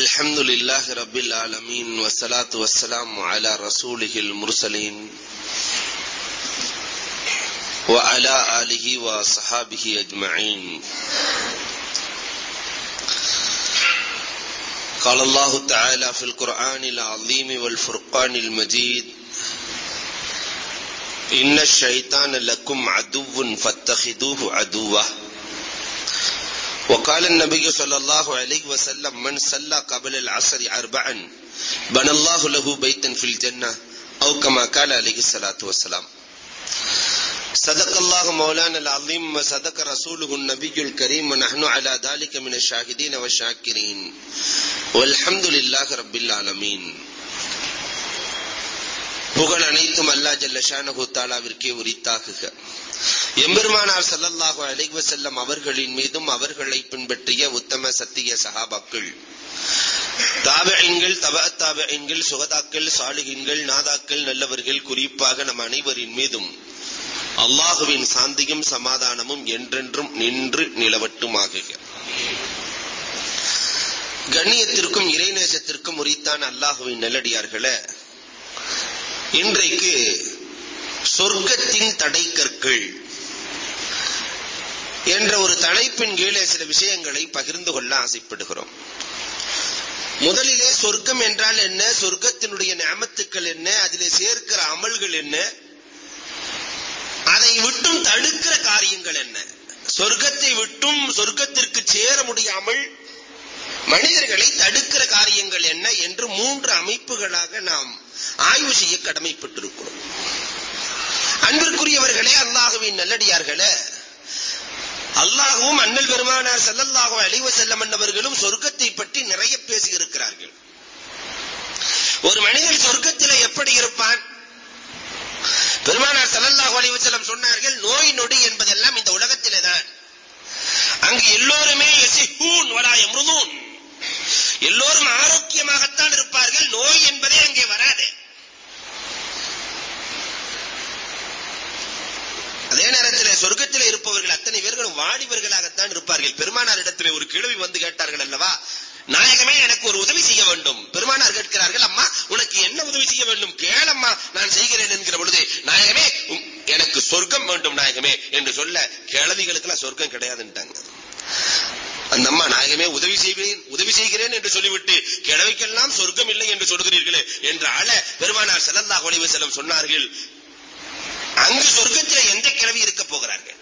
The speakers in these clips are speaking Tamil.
الحمد لله رب العالمين والصلاة والسلام على رسوله المرسلين وعلى آله وصحابه أجمعين قال الله تعالى في القرآن العظيم والفرقان المجيد إن الشيطان لكم عدو فاتخذوه عدوه وقال النبي صلى الله عليه وسلم من صلى قبل العصر أربعا بنى الله له بيتا في الجنة أو كما قال عليه الصلاة والسلام صدق الله مولانا العظيم وصدق رسوله النبي الكريم ونحن على ذلك من الشاهدين والشاكرين والحمد لله رب العالمين புகழ் அனைத்தும் அல்லா ஜல்ல ஷானஹு தாலாவிற்கே உரித்தாகுக எம்பெருமானார் சல்லல்லாஹு அலைஹி செல்லும் அவர்களின் மீதும் அவர்களை பின்பற்றிய உத்தம சத்திய சகாபாக்கள் தாபெண்கள் தப தாபெண்கள் சுகதாக்கள் சாலிகின்கள் நாதாக்கள் நல்லவர்கள் குறிப்பாக நம் அனைவரின் மீதும் அல்லாஹுவின் சாந்தியும் சமாதானமும் என்றென்றும் நின்று நிலவட்டுமாக கண்ணியத்திற்கும் இறைநேசத்திற்கும் உரித்தான் அல்லாஹுவின் நல்லடியார்களே இன்றைக்கு சொர்க்கத்தின் தடை கற்கள் என்ற ஒரு தலைப்பின் கீழே சில விஷயங்களை பகிர்ந்து கொள்ள ஆசைப்படுகிறோம். முதலிலே சொர்க்கம் என்றால் என்ன? சொர்க்கத்தினுடைய நியமத்துக்கள் என்ன? அதிலே சேர்க்கிற அமல்கள் என்ன? அதை விட்டும் தடுக்கிற காரியங்கள் என்ன? சொர்க்கத்தை விட்டும் சொர்க்கத்திற்கு சேர முடியாமல் மனிதர்களை தடுக்கிற காரியங்கள் என்ன என்று மூன்று அமைப்புகளாக நாம் ஆய்வு செய்ய கடமைப்பட்டிருக்கிறோம். அன்பிற்குரியவர்களே அல்லாஹுவின் நல்லடியார்களே அல்லாஹுவும் அண்ணல் பெருமானார் செல்லல்லாகும் அழிவ செல்லம் என்பவர்களும் சொர்க்கத்தை பற்றி நிறைய பேசி இருக்கிறார்கள் ஒரு மனிதன் சொர்க்கத்திலே எப்படி இருப்பான்? பெருமானார் செல்லல்லாஹு அழிவு செல்லம் சொன்னார்கள் நோய் நொடி என்பதெல்லாம் இந்த உலகத்திலே தான். அங்கு எல்லோருமே எசிஹூன் வலா எம்ருதூன் எல்லோரும் ஆரோக்கியமாகத்தான் இருப்பார்கள் நோய் என்பதே அங்கே வராது. அதே நேரத்தில் சொர்க்கத்தில் இருப்பவர்கள் அத்தனை பேர்களும் வாலிபர்களாகத்தான் இருப்பார்கள். பெருமானார் இடத்திலே ஒரு கிழவி வந்து கேட்டார்கள் அல்லவா நாயகமே எனக்கு ஒரு உதவி செய்ய வேண்டும். பெருமானார் கேட்கிறார்கள் அம்மா உனக்கு என்ன உதவி செய்ய வேண்டும்? கேளம்மா நான் செய்கிறேன் என்கிற பொழுது நாயகமே எனக்கு சொர்க்கம் வேண்டும் நாயகமே என்று சொல்ல கிழவிகளுக்கெல்லாம் சொர்க்கம் கிடையாதுன்ட்டாங்க. அந்த அம்மா நாயகமே உதவி செய்வேன் உதவி செய்கிறேன் என்று சொல்லிவிட்டு கிழவிக்கெல்லாம் சொர்க்கம் இல்லை என்று சொல்கிறீர்களே என்று ஆள பெருமானார் செல்லல்லா ஒளிவு செல்லம் சொன்னார்கள். அங்கு சொர்க்கத்தில் எந்த கிழவி இருக்க போகிறார்கள்?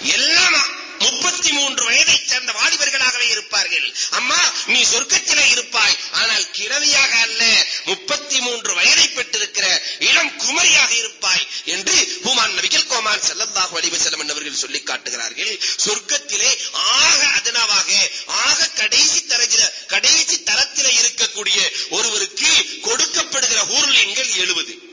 எல்லாம் முப்பத்தி மூன்று வயதை சேர்ந்த வாலிபர்களாகவே இருப்பார்கள். அம்மா நீ சொர்க்கத்திலே இருப்பாய். ஆனால் கிழவியாக அல்ல முப்பத்தி மூன்று வயதை பெற்றிருக்கிற இளம் குமரியாக இருப்பாய் என்று ஹூமான் நபிகள் கோமான் செல்லல்லாஹு அலிவ செல்லம் என்பவர்கள் சொல்லி காட்டுகிறார்கள். சொர்க்கத்திலே ஆக அதனாவாக ஆக கடைசி தரகிற கடைசி தரத்தில் இருக்கக்கூடிய ஒருவருக்கு கொடுக்கப்படுகிற ஊர்லியங்கள் எழுபது.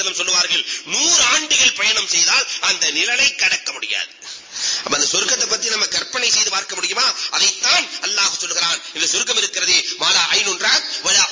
செல்லம் சொல்லுவார்கள் நூறு ஆண்டுகள் பயணம் செய்தால் அந்த நிழலை கடக்க முடியாது. அப்ப அந்த சொர்க்கத்தை பத்தி நம்ம கற்பனை செய்து பார்க்க முடியுமா? அதைத்தான் அல்லாஹ் சொல்கிறான். இந்த சொர்க்கம் இருக்கிறது மாலா ஐநூன்றாத் வலா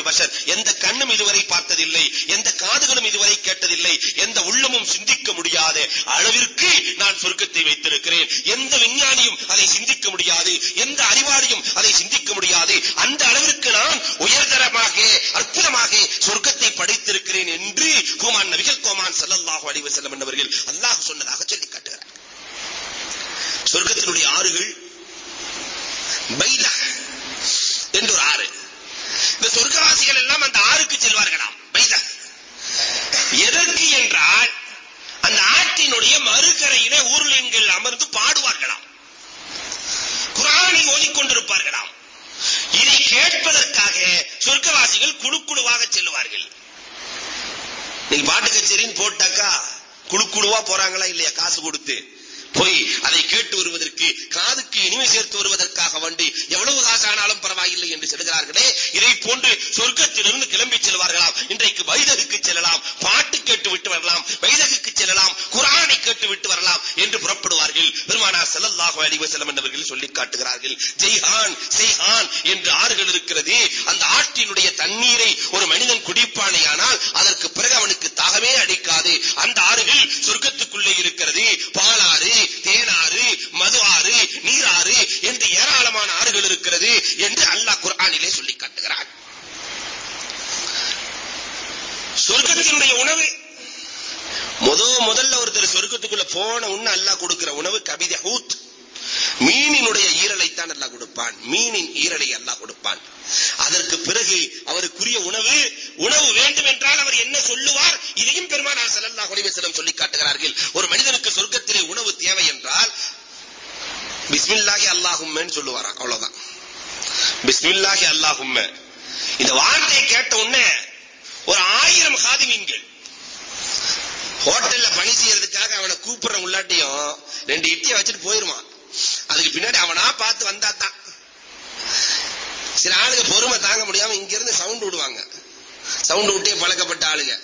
வலா பஷர் எந்த கண்ணும் இதுவரை பார்த்ததில்லை. எந்த காதுகளும் இதுவரை கேட்டதில்லை. எந்த உள்ளமும் சிந்திக்க முடியாத. அளவிற்கு நான் சொர்க்கத்தை வைத்திருக்கிறேன். எந்த விஞ்ஞானியும் அதை சிந்திக்க முடியாது. எந்த அறிவாளியும் அதை சிந்திக்க முடியாது. அந்த அளவிற்கு நான் உயர்தரமாக அற்புதமாக சொர்க்கத்தை படைத்திருக்கிறேன் என்று குமான் நபிகள் கோமான் ஸல்லல்லாஹு அலைஹி வஸல்லம் என்பவர்கள் அல்லாஹ் சொன்னதாக சொல்லி காட்டுகிறார். சொர்க்கத்தினுடைய ஆறுகள் பைதா என்று ஒரு ஆறு. இந்த சொர்க்கவாசிகள் எல்லாம் அந்த ஆறுக்கு செல்வார்களாம். பைதா எதற்கு என்றால் அந்த ஆற்றினுடைய மறுகரையிலே ஊர்லிங்கள் அமர்ந்து பாடுவார்களாம். குரானை ஓதிக்கொண்டிருப்பார்களாம். இதை கேட்பதற்காக சொர்க்கவாசிகள் குழுக்குழுவாக செல்வார்கள் செல்லுவார்கள். நீங்க பாட்டு கச்சேரின்னு போட்டாக்கா குழுக்குழுவா போறாங்களா இல்லையா? காசு கொடுத்து. போய் அதை கேட்டு வருவதற்கு காதுக்கு இனிமை சேர்த்து வருவதற்காக வண்டி எவ்வளவு காசானாலும் பரவாயில்லை என்று செல்கிறார்களே இதை போன்று சொர்க்கத்திலிருந்து கிளம்பி செல்வார்களாம். இன்றைக்கு வைதகுக்கு செல்லலாம் பாட்டு கேட்டு விட்டு வரலாம் வைதகுக்கு செல்லலாம் குரானை கேட்டு விட்டு வரலாம் என்று புறப்படுவார்கள். பெருமானார் ஸல்லல்லாஹு அலைஹி செல்லம் என்பவர்கள் சொல்லி காட்டுகிறார்கள் ஜெய்ஹான் செய்ஹான் என்று ஆறுகள் இருக்கிறது. அந்த ஆற்றினுடைய தண்ணீரை ஒரு மனிதன் குடிப்பானேயானால் அதற்கு பிறகு அவனுக்கு தாகமே அடிக்காது. அந்த ஆறுகள் சொர்க்கத்துக்குள்ளே இருக்கிறது. பாலாறு தேனாறு மது ஆறு நீராறு என்று ஏராளமான ஆறுகள் இருக்கிறது என்று அல்லாஹ் குர்ஆனிலே சொல்லி காட்டுகிறான். சொர்க்கத்தினுடைய உணவு முத முதல்ல ஒருத்தர் சொர்க்கத்துக்குள்ள போன உடனே அல்லாஹ் கொடுக்கிற உணவு கபித ஹூத். மீனினுடைய ஈரலைத்தான் அல்லாஹ் கொடுப்பான். மீனின் ஈரலை அல்லாஹ் கொடுப்பான். அதற்கு பிறகு அவருக்குரிய உணவு உணவு வேண்டும் என்றால் அவர் என்ன சொல்லுவார் இதையும் பெருமானார் ஸல்லல்லாஹு அலைஹி வஸல்லம் சொல்லி காட்டுகிறார்கள் ஒரு மனிதனுக்கு சொர்க்கத்திலே உணவு தேவை என்றால் பிஸ்மில்லாஹி அல்லாஹும்மன்னு சொல்லுவாராம் அவ்வளவுதான் பிஸ்மில்லாஹி அல்லாஹும்ம. இந்த வார்த்தையை கேட்ட உடனே ஒரு ஆயிரம் ஹாதிமீன்கள் ஹோட்டல்ல பணி செய்யறதுக்காக அவனை கூப்பிடுற உள்ளாட்டியும் ரெண்டு இட்டியை வச்சுட்டு போயிருவான். அதுக்கு பின்னாடி அவனா பார்த்து வந்தா தான் சில ஆளுங்க பொறுமை தாங்க முடியாம இங்க இருந்து சவுண்ட் விடுவாங்க. சவுண்ட் விட்டே பழக்கப்பட்ட ஆளுங்க.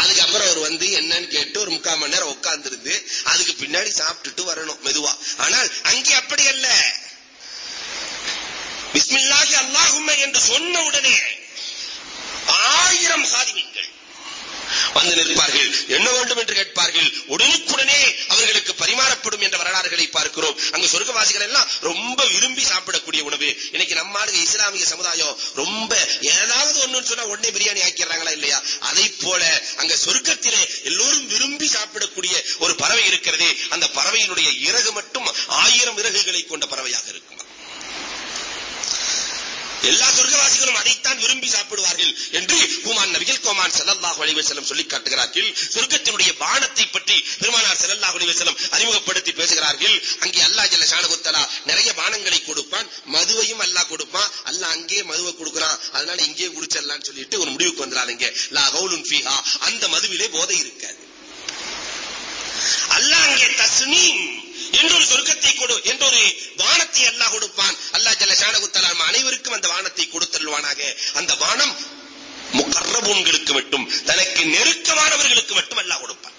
அதுக்கப்புறம் அவர் வந்து என்னன்னு கேட்டு ஒரு முக்கால் மணி நேரம் உட்காந்துருந்து அதுக்கு பின்னாடி சாப்பிட்டு வரணும் மெதுவா ஆனால் அங்கே அப்படி அல்ல பிஸ்மில்லாஹி அல்லாஹும்ம என்று சொன்ன உடனே ஆயிரம் சாதிவீங்கள் வந்து நிற்பார்கள் என்ன வேண்டும் என்று கேட்பார்கள் உடனுக்குடனே அவர்களுக்கு பரிமாறப்படும் என்ற வரலாறுகளை பார்க்கிறோம் அங்க சொர்க்கவாசிகள் எல்லாம் ரொம்ப விரும்பி சாப்பிடக்கூடிய உணவு இன்னைக்கு நம்ம ஆளுங்க இஸ்லாமிய சமுதாயம் ரொம்ப ஏதாவது ஒண்ணுன்னு சொன்னா உடனே பிரியாணி ஆக்கிடுறாங்களா இல்லையா அதை போல அங்க சொர்க்கத்திலே எல்லோரும் விரும்பி சாப்பிடக்கூடிய ஒரு பறவை இருக்கிறது அந்த பறவையினுடைய இறகு மட்டும் ஆயிரம் இறகுகளை கொண்ட பறவையாக இருக்கும் எல்லா சொர்க்கவாசிகளும் அதைத்தான் விரும்பி சாப்பிடுவார்கள் என்று குமான் நபிகள் கோமான் ஸல்லல்லாஹு அலைஹி வஸல்லம் சொல்லி காட்டுகிறார்கள் சொர்க்கத்தினுடைய பானத்தை பற்றி பெருமானார் ஸல்லல்லாஹு அலைஹி வஸல்லம் அறிமுகப்படுத்தி பேசுகிறார்கள். அங்கே அல்லாஹ் ஜல்ல ஷானஹு நிறைய பானங்களை கொடுப்பான். மதுவையும் அல்லாஹ் கொடுப்பான். அல்லாஹ் அங்கேயே மதுவை கொடுக்குறான். அதனால இங்கேயே குடிச்சிடலாம்னு சொல்லிட்டு ஒரு முடிவுக்கு வந்துறாதீங்க லா கவுலுன் ஃபீஹா. அந்த மதுவிலே போதை இருக்காது. அல்லாஹ் அங்கே தஸ்னீம் என்றொரு சொர்க்கத்தை கொடு என்றொரு வானத்தை அல்லாஹ் கொடுப்பான். அல்லாஹ் ஜல்ல ஷானஹு அனைவருக்கும் அந்த வானத்தை கொடுத்தல்வானாக அந்த வானம் முகர்ரபூன்களுக்கு மட்டும் தனக்கு நெருக்கமானவர்களுக்கு மட்டும் அல்லாஹ் கொடுப்பான்.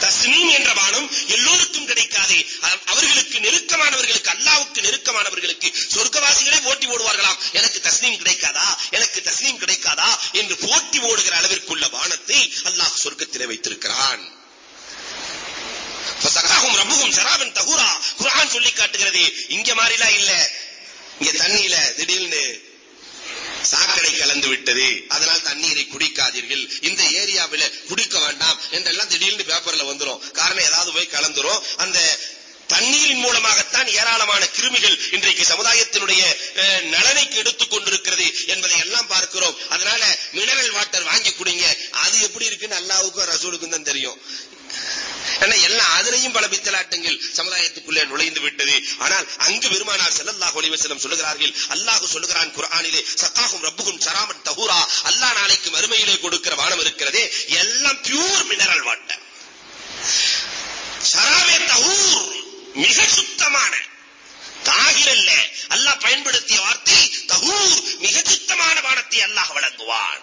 தஸ்மீம் என்ற வானம் எல்லோருக்கும் கிடைக்காது. அவர்களுக்கு நெருக்கமானவர்களுக்கு அல்லாவுக்கு நெருக்கமானவர்களுக்கு சொர்க்கவாசிகளே போட்டி ஓடுவார்களாம். எனக்கு தஸ்னீம் கிடைக்காதா? எனக்கு தஸ்மீம் கிடைக்காதா? என்று போட்டி ஓடுகிற அளவிற்குள்ள வானத்தை அல்லாஹ் சொர்க்கத்திலே வைத்திருக்கிறான். சகாகும் ரப்புஹும் சராபன் தகுரா குரான் சொல்லி காட்டுகிறது. இங்க மாதிரிலாம் இல்ல. இங்க தண்ணியில திடீர்னு சாக்கடை கலந்து விட்டது. அதனால் தண்ணீரை குடிக்காதீர்கள். இந்த ஏரியாவில குடிக்க வேண்டாம். என்றெல்லாம் திடீர்னு பேப்பர்ல வந்துரும். காரணம் ஏதாவது போய் கலந்துரும். அந்த தண்ணீரின் மூலமாகத்தான் ஏராளமான கிருமிகள் இன்றைக்கு சமுதாயத்தினுடைய நலனை கெடுத்துக் கொண்டிருக்கிறது என்பதை எல்லாம் பார்க்கிறோம். அதனால மினரல் வாட்டர் வாங்கி குடிங்க. அது எப்படி இருக்குன்னு அல்லாவுக்கும் ரசூலுக்கும் தான் தெரியும். ஏன்னா எல்லாம் அதிலையும் பல பித்தலாட்டங்கள் சமுதாயத்துக்குள்ளே நுழைந்து விட்டது. ஆனால் அங்கு பெருமானார் செல்லல்லாஹ் ஒளிவசலம் சொல்லுகிறார்கள் அல்லாஹு சொல்லுகிறான் குரானிலே சத்தாகும் ரப்புகும் சராமன் தஹூரா. அல்லாஹ் நாளைக்கு மறுமையிலே கொடுக்கிற வானம் இருக்கிறதே எல்லாம் பியூர் மினரல் வாட்டர் சராமே தஹூர். மிக சுத்தமான. தாகிர் அல்ல. அல்லாஹ் பயன்படுத்திய வார்த்தை தகூர் மிக சுத்தமான பானத்தை அல்லாஹ் வழங்குவான்.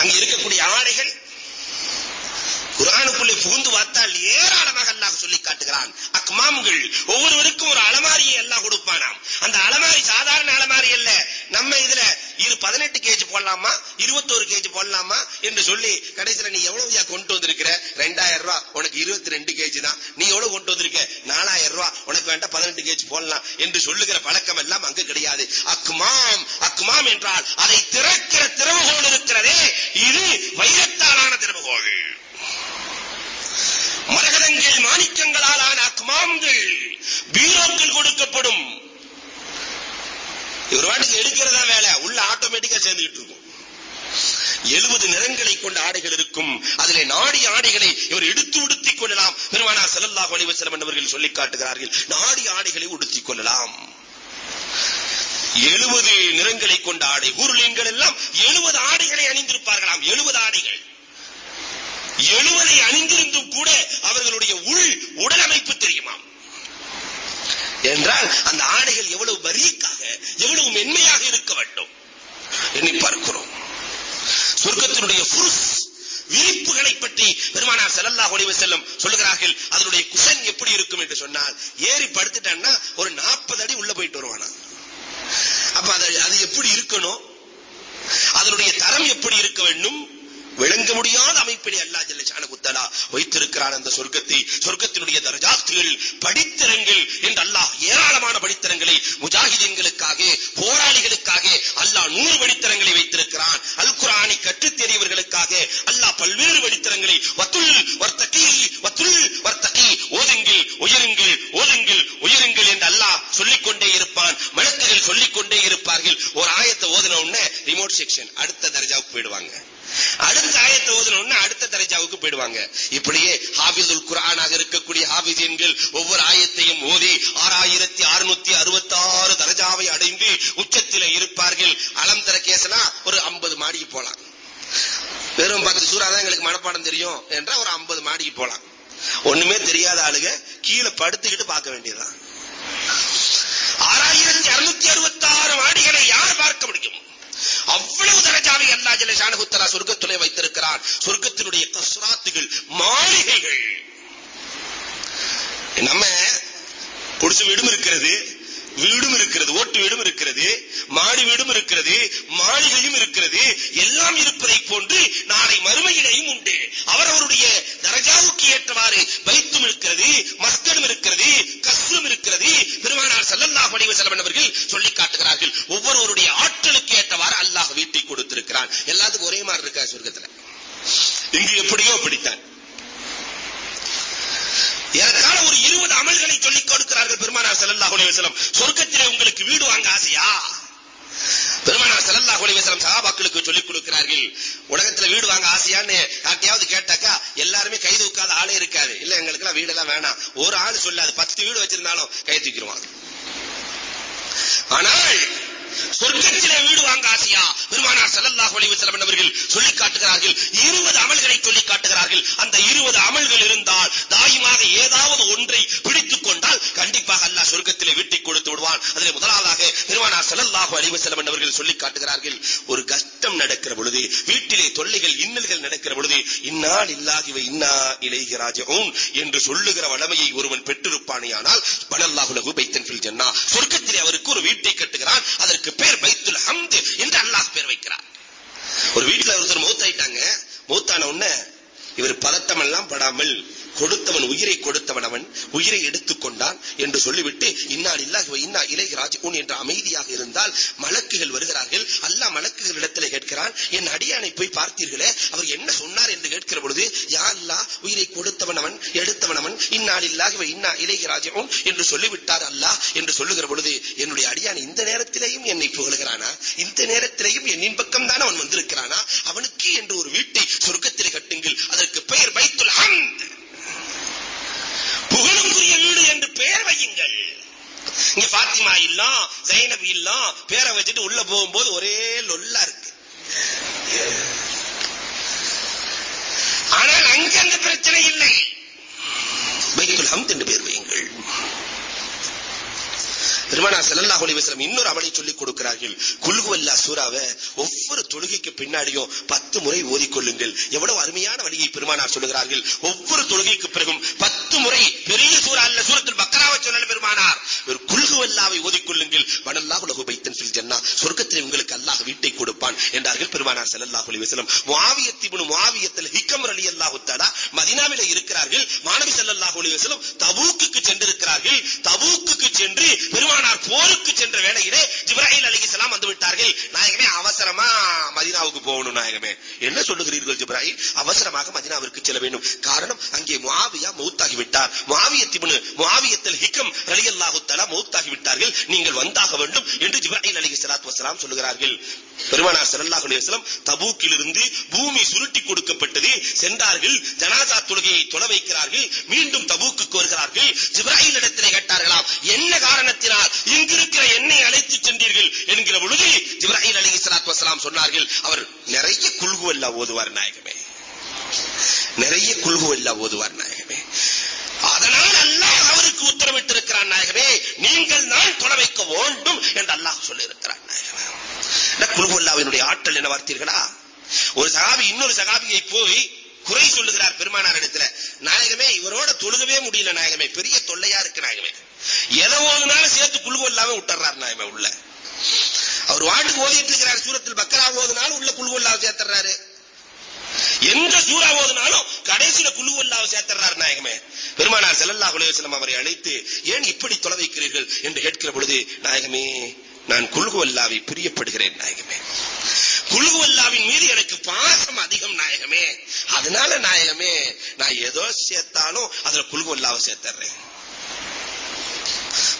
அங்க இருக்கக்கூடிய ஆடைகள் குரானுக்குள்ளே புகுந்து பார்த்தால் ஏராளமாக அல்லாஹ் சொல்லி காட்டுகிறான். அக்மாம்கள் ஒவ்வொருவருக்கும் ஒரு அலமாரியை எல்லாம் கொடுப்பானாம். அந்த அலமாரி சாதாரண அலமாரி அல்ல. நம்ம இதுல இரு பதினெட்டு கேஜி போடலாமா இருபத்தோரு கேஜி போடலாமா என்று சொல்லி கடைசியில நீ எவ்வளவு கொண்டு வந்திருக்கிற ரெண்டாயிரம் ரூபாய் உனக்கு இருபத்தி ரெண்டு கேஜி தான் நீ எவ்வளவு கொண்டு வந்திருக்க நாலாயிரம் ரூபாய் உனக்கு வேண்டாம் பதினெட்டு கேஜி போடலாம் என்று சொல்லுகிற பழக்கம் எல்லாம் அங்கு கிடையாது அக்மாம் அக்மாம் என்றால் அதை திறக்கிற திறவுகோல் இருக்கிறதே இது வைரத்தாலான திறவுகோல் மரகதங்கள் மாணிக்கங்களாலான அக்மாம்கள் பீரோக்கள் கொடுக்கப்படும் இவர் வாட்டுக்கு எடுக்கிறதா வேலை உள்ள ஆட்டோமேட்டிக்கா சேர்ந்துகிட்டு இருக்கும் எழுபது நிறங்களை கொண்ட ஆடைகள் இருக்கும் அதிலே நாடி ஆடைகளை இவர் எடுத்து உடுத்திக் கொள்ளலாம் பெருமானா செல்லல்லா ஒளிவசலம் என்பவர்கள் சொல்லி காட்டுகிறார்கள் நாடி ஆடைகளை உடுத்திக் கொள்ளலாம் எழுபது நிறங்களை கொண்ட ஆடை ஊருளின்கள் எல்லாம் எழுபது ஆடைகளை அணிந்திருப்பார்களாம் எழுபது ஆடைகள் எழுபதை அணிந்திருந்தும் கூட அவர்களுடைய உள் உடல் அமைப்பு தெரியுமாம் என்றால் அந்த ஆடைகள் எவ்வளவு பரீக்காக எவ்வளவு மென்மையாக இருக்க வேண்டும் எண்ணி பார்க்கிறோம் சொர்க்கத்தினுடைய புருஷ் விரிப்புகளை பற்றி பெருமானார் செல்லல்லா ஒளிவு செல்லும் சொல்லுகிறார்கள் அதனுடைய குஷன் எப்படி இருக்கும் என்று சொன்னால் ஏறி படுத்துட்டான்னா ஒரு நாற்பது அடி உள்ள போயிட்டு வருவானா அப்ப அது அது எப்படி இருக்கணும் அதனுடைய தரம் எப்படி இருக்க வேண்டும் விளங்க முடியாத அமைப்பிலே அல்லா ஜல்ல குத்தலா வைத்திருக்கிறான் அந்த சொர்க்கத்தை சொர்க்கத்தினுடைய தரஜாத்துகள் படித்திரங்கள் என்று அல்லாஹ் ஏராளமான படித்திரங்களை முஜாஹிதீன்களுக்காக போராளிகளுக்காக அல்லாஹ் நூறு படித்தரங்களை வைத்திருக்கிறான் அல் குரானை கற்றுத் தெரியவர்களுக்காக அல்லாஹ் பல்வேறு படித்தரங்களை வத்துல் வர்த்தகி வத்துல் வர்த்தகி ஓதுங்கள் உயருங்கள் ஓதுங்கள் உயருங்கள் என்று அல்லாஹ் சொல்லிக் கொண்டே இருப்பான் மலக்குகள் சொல்லிக் கொண்டே இருப்பார்கள் ஒரு ஆயத்தை ஓதின உடனே ரிமோட் செக்ஷன் அடுத்த தரஜாவுக்கு போயிடுவாங்க அடுத்த ஆயத்தை ஓதணும்னா அடுத்த தரஜாவுக்கு போயிடுவாங்க இப்படியே ஹாபிதுல் குரானாக இருக்கக்கூடிய ஹாபிதீன்கள் ஒவ்வொரு ஆயத்தையும் ஓதி ஆறாயிரத்தி அறுநூத்தி அறுபத்தி ஆறு தரஜாவை அடைந்து உச்சத்திலே இருப்பார்கள் அலம் தர கேசலாம் ஒரு ஐம்பது மாடிக்கு போலாம் வெறும் பத்து சூறா தான் எங்களுக்கு மனப்பாடம் தெரியும் என்றா ஒரு ஐம்பது மாடிக்கு போலாம் ஒண்ணுமே தெரியாத ஆளுங்க கீழே படுத்துக்கிட்டு பார்க்க வேண்டியதுதான் ஆறாயிரத்தி அறுநூத்தி அறுபத்தி ஆறு மாடிகளை யார் பார்க்க முடியும் அவ்வளவு தரஜாவை அல்லா ஜல்ல ஷானஹுத்தலா சொர்க்கத்திலே வைத்திருக்கிறான் சொர்க்கத்தினுடைய கஸ்ராத்துகள் மாளிகைகள் நம்ம குடிசு வீடும் இருக்கிறது வீடும் இருக்கிறது ஓட்டு வீடும் இருக்கிறது மாடி வீடும் இருக்கிறது மாளிகையும் இருக்கிறது எல்லாம் இருப்பதை போன்று நாளை மறுமையிலையும் உண்டு அவரவருடைய தரஜாவுக்கு ஏற்றவாறு பைத்தும் இருக்கிறது மஸ்கடும் இருக்கிறது கஸ்ரும் இருக்கிறது பெருமானார் ஸல்லல்லாஹு அலைஹி வஸல்லம் அவர்கள் சொல்லி காட்டுகிறார்கள் ஒவ்வொருவருடைய ஆற்றலுக்கு ஏற்றவாறு அல்லாஹ் வீட்டை கொடுத்திருக்கிறான் எல்லாத்துக்கும் ஒரே மாதிரி இருக்கா சொர்க்கத்துல இங்கு எப்படியோ அப்படித்தான் ஏறத்தாழ ஒரு இருபது அமல்களை சொல்லிக் கொடுக்கிறார்கள் பெருமானார் ஸல்லல்லாஹு அலைஹி வஸல்லம் சொர்க்கத்திலே உங்களுக்கு வீடு வாங்க ஆசையா பெருமானார் ஸல்லல்லாஹு அலைஹி வஸல்லம் சஹாபாக்களுக்கு சொல்லிக் கொடுக்கிறார்கள் உலகத்துல வீடு வாங்க ஆசையான்னு யார்ட்டையாவது கேட்டாக்கா எல்லாருமே கை தூக்காத ஆளே இருக்காது இல்ல எல்லாம் வீடெல்லாம் வேணாம். ஒரு ஆள் சொல்லாது. பத்து வீடு வச்சிருந்தாலும் கை தூக்கிடுவான். ஆனால் சொர்க்கத்திலே வீடு வாங்க ஆசையா பெருமானார் ஸல்லல்லாஹு அலைஹி வஸல்லம் அவர்கள் சொல்லி காட்டுகிறார்கள். 20 அமல்களை சொல்லி காட்டுகிறார்கள். அந்த 20 அமல்கள் இருந்தால் தாயுமாக ஏதாவது ஒன்றை பிடித்துக் கொண்டால் கண்டிப்பாக அல்லாஹ் சொர்க்கத்திலே வீட்டை கொடுத்து விடுவான். அதிலே முதலாவதாக பெருமானார் ஸல்லல்லாஹு அலைஹி வஸல்லம் அவர்கள் சொல்லி காட்டுகிறார்கள் ஒரு கஷ்டம் நடக்கிற பொழுது வீட்டிலே தொல்லைகள் இன்னல்கள் நடக்கிற பொழுது இன்னால் லில்லாஹி வ இன்னா இலைஹி ராஜிஊன் என்று சொல்லுகிற வளமையை ஒருவன் பெற்றிருப்பானேயானால் பனல்லாஹு லஹு பைத்தன் ஃபில் ஜன்னா. சொர்க்கத்திலே அவருக்கு ஒரு வீட்டை கட்டுகிறான். அதற்கு பேர் பைத்துல் ஹம்து என்று அல்லாஹ் பேர் வைக்கிறார். ஒரு வீட்டுல ஒருத்தர் மௌத்தாயிட்டாங்க. மௌத்தான உடனே இவர் பதட்டம் எல்லாம் படாமல் கொடுத்தவன் உயிரை கொடுத்தவன் அவன் உயிரை எடுத்துக்கொண்டான் என்று சொல்லிவிட்டு இன்னா இல்லாஹி இன்னா இலகி ராஜிஊன் என்று அமைதியாக இருந்தால் மலக்குகள் வருகிறார்கள். அல்லாஹ் மலக்குகளிடத்தில் கேட்கிறான் என் அடியானை போய் பார்த்தீர்களே அவர் என்ன சொன்னார்? என்று கேட்கிற பொழுது யா அல்லா உயிரை கொடுத்தவன் அவன் எடுத்தவன் அவன் இன்னா இல்லாஹி இன்னா இலகி ராஜிஊன் என்று சொல்லிவிட்டார் அல்லாஹ் என்று சொல்லுகிற பொழுது என்னுடைய அடியான் இந்த நேரத்திலேயும் என்னை புகழுகிறானா? இந்த நேரத்திலேயும் என் பக்கம் தான் அவன் வந்திருக்கிறானா? அவனுக்கு என்று ஒரு வீட்டை சொர்க்கத்திலே கட்டுங்கள் அதற்கு பெயர் பைத்துல் ஹம்த் புகழுக்குரிய வீடு என்று பெயர் வையுங்கள். இங்க பாத்திமா இல்லம் ஜைனப் இல்லம் பேரை வச்சுட்டு உள்ள போகும்போது ஒரே லொல்லா இருக்கு. ஆனால் அங்க அந்த பிரச்சனை இல்லை. பைத்துல் ஹம்த் என்று பெயர் வையுங்கள். பெருமானா செல்லல்லா அலைஹி இன்னொரு அமலை சொல்லிக் கொடுக்கிறார்கள். குல்ஹுவல்லா சூராவை. ஒவ்வொரு தொழுகைக்கு பின்னாடியும் பத்து முறை ஓதிக்கொள்ளுங்கள். எவ்வளவு அருமையான வழியை பெருமானார் சொல்லுகிறார்கள். ஒவ்வொரு தொழுகைக்கு பிறகும் பத்து முறை பெரிய சூரா அல்ல சூரத்துல் பக்கராவை குல்ஹுவல்லாவை ஓதிக்கொள்ளுங்கள். வனல்லாஹு லஹு பைத்தன் ஃபில் ஜன்னா. சொர்க்கத்தில் உங்களுக்கு அல்லாஹ் வீட்டை கொடுப்பான் என்றார்கள் பெருமானார் ஸல்லல்லாஹு அலைஹி வஸல்லம். முஆவியத் இப்னு முஆவியத்தில் ஹிக்கம் ரலியல்லாஹு தஆலா மதீனாவிலே இருக்கிறார்கள். மாணவி ஸல்லல்லாஹு அலைஹி வஸல்லம் தபூக்குக்கு சென்றிருக்கிறார்கள். தபூக்குக்கு சென்று பெருமானார் போருக்கு சென்ற வேளையிலே ஜிப்ராயில் அலைஹிஸ்ஸலாம் வந்து விட்டார்கள். நாயகமே அவசரமா மதீனாவுக்கு போகணும் நாயகமே. என்ன சொல்லுகிறீர்கள் ஜிப்ராயில்? அவசரமாக மதீனாவிற்கு செல்ல வேண்டும். காரணம் அங்கே முஆவியா மௌத்தாகி விட்டார். முஆவியத் இப்னு முஆவியத்தில் ஹிக்கம் ரலியல்லாஹு தஆலா மௌத்தாகி விட்டார்கள். நீங்கள் வந்தாக வேண்டும் என்று ஜிப்ரீல் அலைஹிஸ்ஸலாத்து வஸலாம் சொல்கிறார்கள் பெருமானார் ஸல்லல்லாஹு அலைஹி வஸல்லம் தபூக்கிலிருந்து பூமி சுருட்டி கொடுக்கப்பட்டது. சென்றார்கள் ஜனாசா தொழுகையை தொழ வைக்கிறார்கள் மீண்டும் தபூக்குக்கு வருகிறார்கள். ஜிப்ரீல் இடத்திலே கேட்டார்களாம் என்ன காரணத்தினால் இங்கிருக்கிற என்னை அழைத்து சென்றீர்கள்? என்கிற பொழுது ஜிப்ரீல் அலைஹிஸ்ஸலாத்து வஸலாம் சொன்னார்கள் அவர் நிறைய குல்குவல்லா ஓதுவார் நாயகமே. நிறைய குல்குவல்லா ஓதுவார் நாயகமே. அதனால் அல்லாஹ் அவருக்கு உத்தரவிட்டிருக்கிறான் நாயகமே. நீங்கள் தான் தொலை வைக்க வேண்டும் என்று அல்லாஹ் சொல்லியிருக்கிறான் நாயகமே. குல்குவல்லாவினுடைய ஆற்றல் என்ன பார்த்தீர்களா? ஒரு சகாபி இன்னொரு சகாபியை போய் குறை சொல்லுகிறார் பெருமானார் இடத்துல நாயகமே இவரோட தொழுகவே முடியல நாயகமே. பெரிய தொல்லையா இருக்கு நாயகமே. எதை ஓதுனாலும் சேர்த்து குழுகு இல்லாம விட்டுறாரு நாயகமே உள்ள. அவர் வாட்டுக்கு ஓதிட்டு இருக்கிறார் சூரத்தில் பக்கரா ஓதுனாலும் உள்ள குழுகு இல்லாம சேர்த்துறாரு. எந்த சூறா ஓதுனாலும் கடைசியில குழுவல்லாவை சேர்த்துறாரு நாயகமே. பெருமானார் ஸல்லல்லாஹு அலைஹி அவரை அழைத்து ஏன் இப்படி தொலை வைக்கிறீர்கள்? என்று கேட்கிற பொழுது நாயகமே நான் குல்குவல்லாவை பிரியப்படுகிறேன் நாயகமே. குல்குவல்லாவின் மீது எனக்கு பாசம் அதிகம் நாயகமே. அதனால நாயகமே நான் ஏதோ சேர்த்தாலும் அதுல குல்குவல்லாவை சேர்த்துறேன்.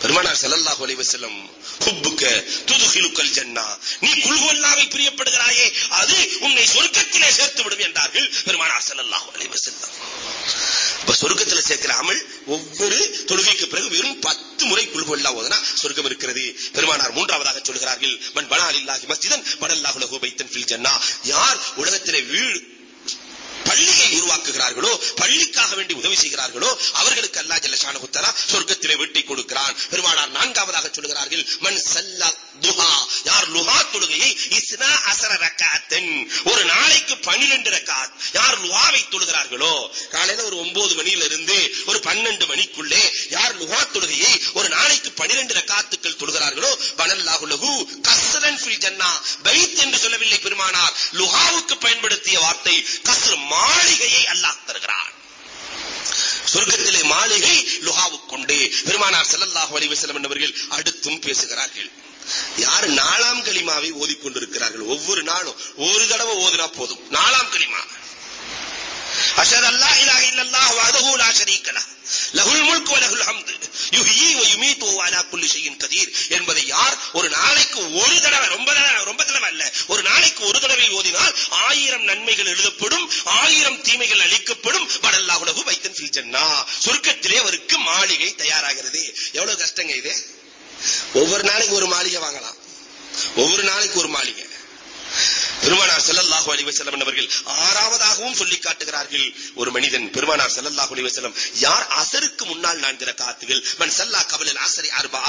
பெருமானார் ஸல்லல்லாஹு அலைஹி வஸல்லம் ஹுப்புக்க துதுகிலுக்கல் ஜன்னா. நீ குல்குவல்லாவை பிரியப்படுகிறாயே அது உன்னை சொர்க்கத்திலே சேர்த்து விடும் என்றார்கள் பெருமானார் ஸல்லல்லாஹு அலைஹி வஸல்லம். இப்ப சொர்க்கத்துல சேர்க்கிற அமல் ஒவ்வொரு தொழுகைக்கு பிறகு வெறும் பத்து முறை குல்குவல்லா ஓதுனா சொர்க்கம் இருக்கிறது. பெருமானார் மூன்றாவதாக சொல்கிறார்கள் மன் பனா அலில்லாஹி மஸ்ஜிதன் பனல்லாஹு லஹு பைத்தன் ஃபில் ஜன்னா. யார் உலகத்திலே வீடு பள்ளியை உருவாக்குகிறார்களோ பள்ளிக்காக வேண்டி உதவி செய்கிறார்களோ அவர்களுக்கு அல்லாஹ் ஜல்லஷானு தஆலா சொர்க்கத்திலே வெட்டி கொடுக்கிறான். பெருமானார் நான்காவதாக சொல்கிறார்கள் மன் சல்லா துஹா யார் லுஹா தொழுகையை? இஸ்னா அசர ரக்காத்தின். ஒரு நாளைக்கு 12 ரக்காத். யார் லுஹாவை தொழுகிறார்களோ? காலையில ஒரு 9 மணியில இருந்து ஒரு 12 மணிக்குள்ளே யார் லுஹா தொழுகையை ஒரு நாளைக்கு 12 ரக்காத்துக்கள் தொழுகிறார்களோ? பனல்லாஹு லஹு கஸ்ரன் ஃபில் ஜன்னா. பைத் என்று சொல்லவில்லை பெருமானார். லுஹாவுக்கு பயன்படுத்திய வார்த்தை கஸ்ர் மாளிகையை அல்லாஹ் தருகிறான். சொர்க்கத்திலே மாளிகை லுஹாவுக்குண்டு பெருமானார் செல்லல்லாஹு அலைஹி வஸல்லம் என்பவர்கள் அடுத்தும் பேசுகிறார்கள். யார் நாலாம் கலிமாவை ஓதிக்கொண்டிருக்கிறார்கள் ஒவ்வொரு நாளும் ஒரு தடவை ஓதுனா போதும். நாலாம் களிமா. அஷர் அல்லா இலாஹ இல்லல்லாஹ் வஹ்தஹு லா ஷரீக லஹ். லஹுல் முல்க் வ லஹுல் ஹம்து. யுஹ்யி வ யுமீது வ அலா குல்லி ஷைஇன் கதீர். என்பதை யார் ஒரு நாளைக்கு ஒரு தடவை ரொம்ப தடவை ரொம்ப தடவை அல்ல ஒரு நாளைக்கு ஒரு தடவை ஓதினால் ஆயிரம் நன்மைகள் எழுதப்படும் ஆயிரம் தீமைகள் அளிக்கப்படும். வடல்லாஹு லஹு பைத்தன் ஃபில் ஜன்னா. சொர்க்கத்திலே அவருக்கு மாளிகை தயாராகிறது. எவ்வளவு கஷ்டங்க இது? ஒவ்வொரு நாளைக்கு ஒரு மாளிகை வாங்கலாம். ஒவ்வொரு நாளைக்கு ஒரு மாளிகை. பெருமானார் செல்லல்லாஹு அலிவசலம் அவர்கள் ஆறாவதாகவும் சொல்லி காட்டுகிறார்கள். ஒரு மனிதன் பெருமானார் செல்லல்லாஹு அலிவசலம் யார் அசருக்கு முன்னால் நான்கிற காத்துகள்? மன் ஸல்லா கபலில் அசரி அர்பா.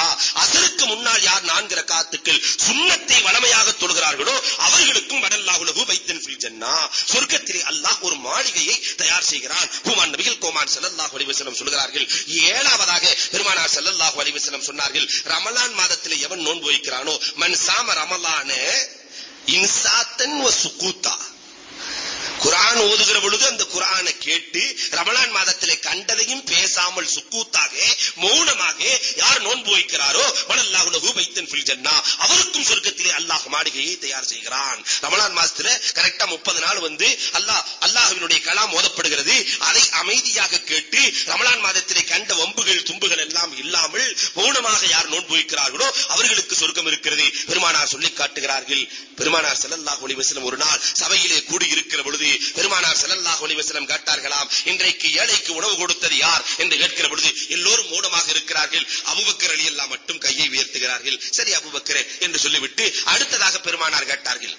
அசருக்கு முன்னால் யார் நான்கிற காத்துக்கள்? சுன்னத்தை வளமையாக தொழுகிறார்களோ அவர்களுக்கும் வடல்லாஹுலகு வைத்தன் ஃபில் ஜன்னா. சொர்க்கத்திலே அல்லாஹ் ஒரு மாளிகையை தயார் செய்கிறான். குமான் நபிகள் கோமான் செல்லல்லாஹு அலிவசலம் சொல்கிறார்கள் ஏழாவதாக பெருமானார் செல்லல்லாஹு அலிவசலம் சொன்னார்கள் ரமலான் மாதத்தில் எவன் நோன்பு வைக்கிறானோ? மன் சாம ரமலான إنساتا وسقوطا. குரான் ஓதுகிற பொழுது அந்த குரானை கேட்டு ரமலான் மாதத்திலே கண்டதையும் பேசாமல் சுக்கூத்தாக மௌனமாக யார் நோன்பு வைக்கிறாரோ? வனல்லாஹு லஹு பைத்தன் ஃபில் ஜன்னா. அவருக்கும் சொர்க்கத்திலே அல்லாஹ் மாளிகையை தயார் செய்கிறான். ரமலான் மாசத்துல கரெக்டா 30 நாள் வந்து அல்லாஹ் அல்லாஹ்வினுடைய கலாம் ஓதப்படுகிறது. அதை அமைதியாக கேட்டு ரமலான் மாதத்திலே கண்ட வம்புகள் தும்புகள் எல்லாம் இல்லாமல் மௌனமாக யார் நோன்பு வைக்கிறார்களோ அவர்களுக்கு சொர்க்கம் இருக்கிறது. பெருமானார் சொல்லி காட்டுகிறார்கள். பெருமானார் ஸல்லல்லாஹு அலைஹி வஸல்லம் ஒரு நாள் சபையிலே கூடி இருக்கிற பொழுது பெருமானார் செல்லல்லாஹ் அலைஹி கேட்டார்களாம் இன்றைக்கு ஏழைக்கு உணவு கொடுத்தது யார்? என்று கேட்கிற பொழுது எல்லோரும் மௌனமாக இருக்கிறார்கள். அபுபக்கர் அலி எல்லாம் மட்டும் கையை உயர்த்துகிறார்கள். சரி அபுபக்கரே என்று சொல்லிவிட்டு அடுத்ததாக பெருமானார் கேட்டார்கள்.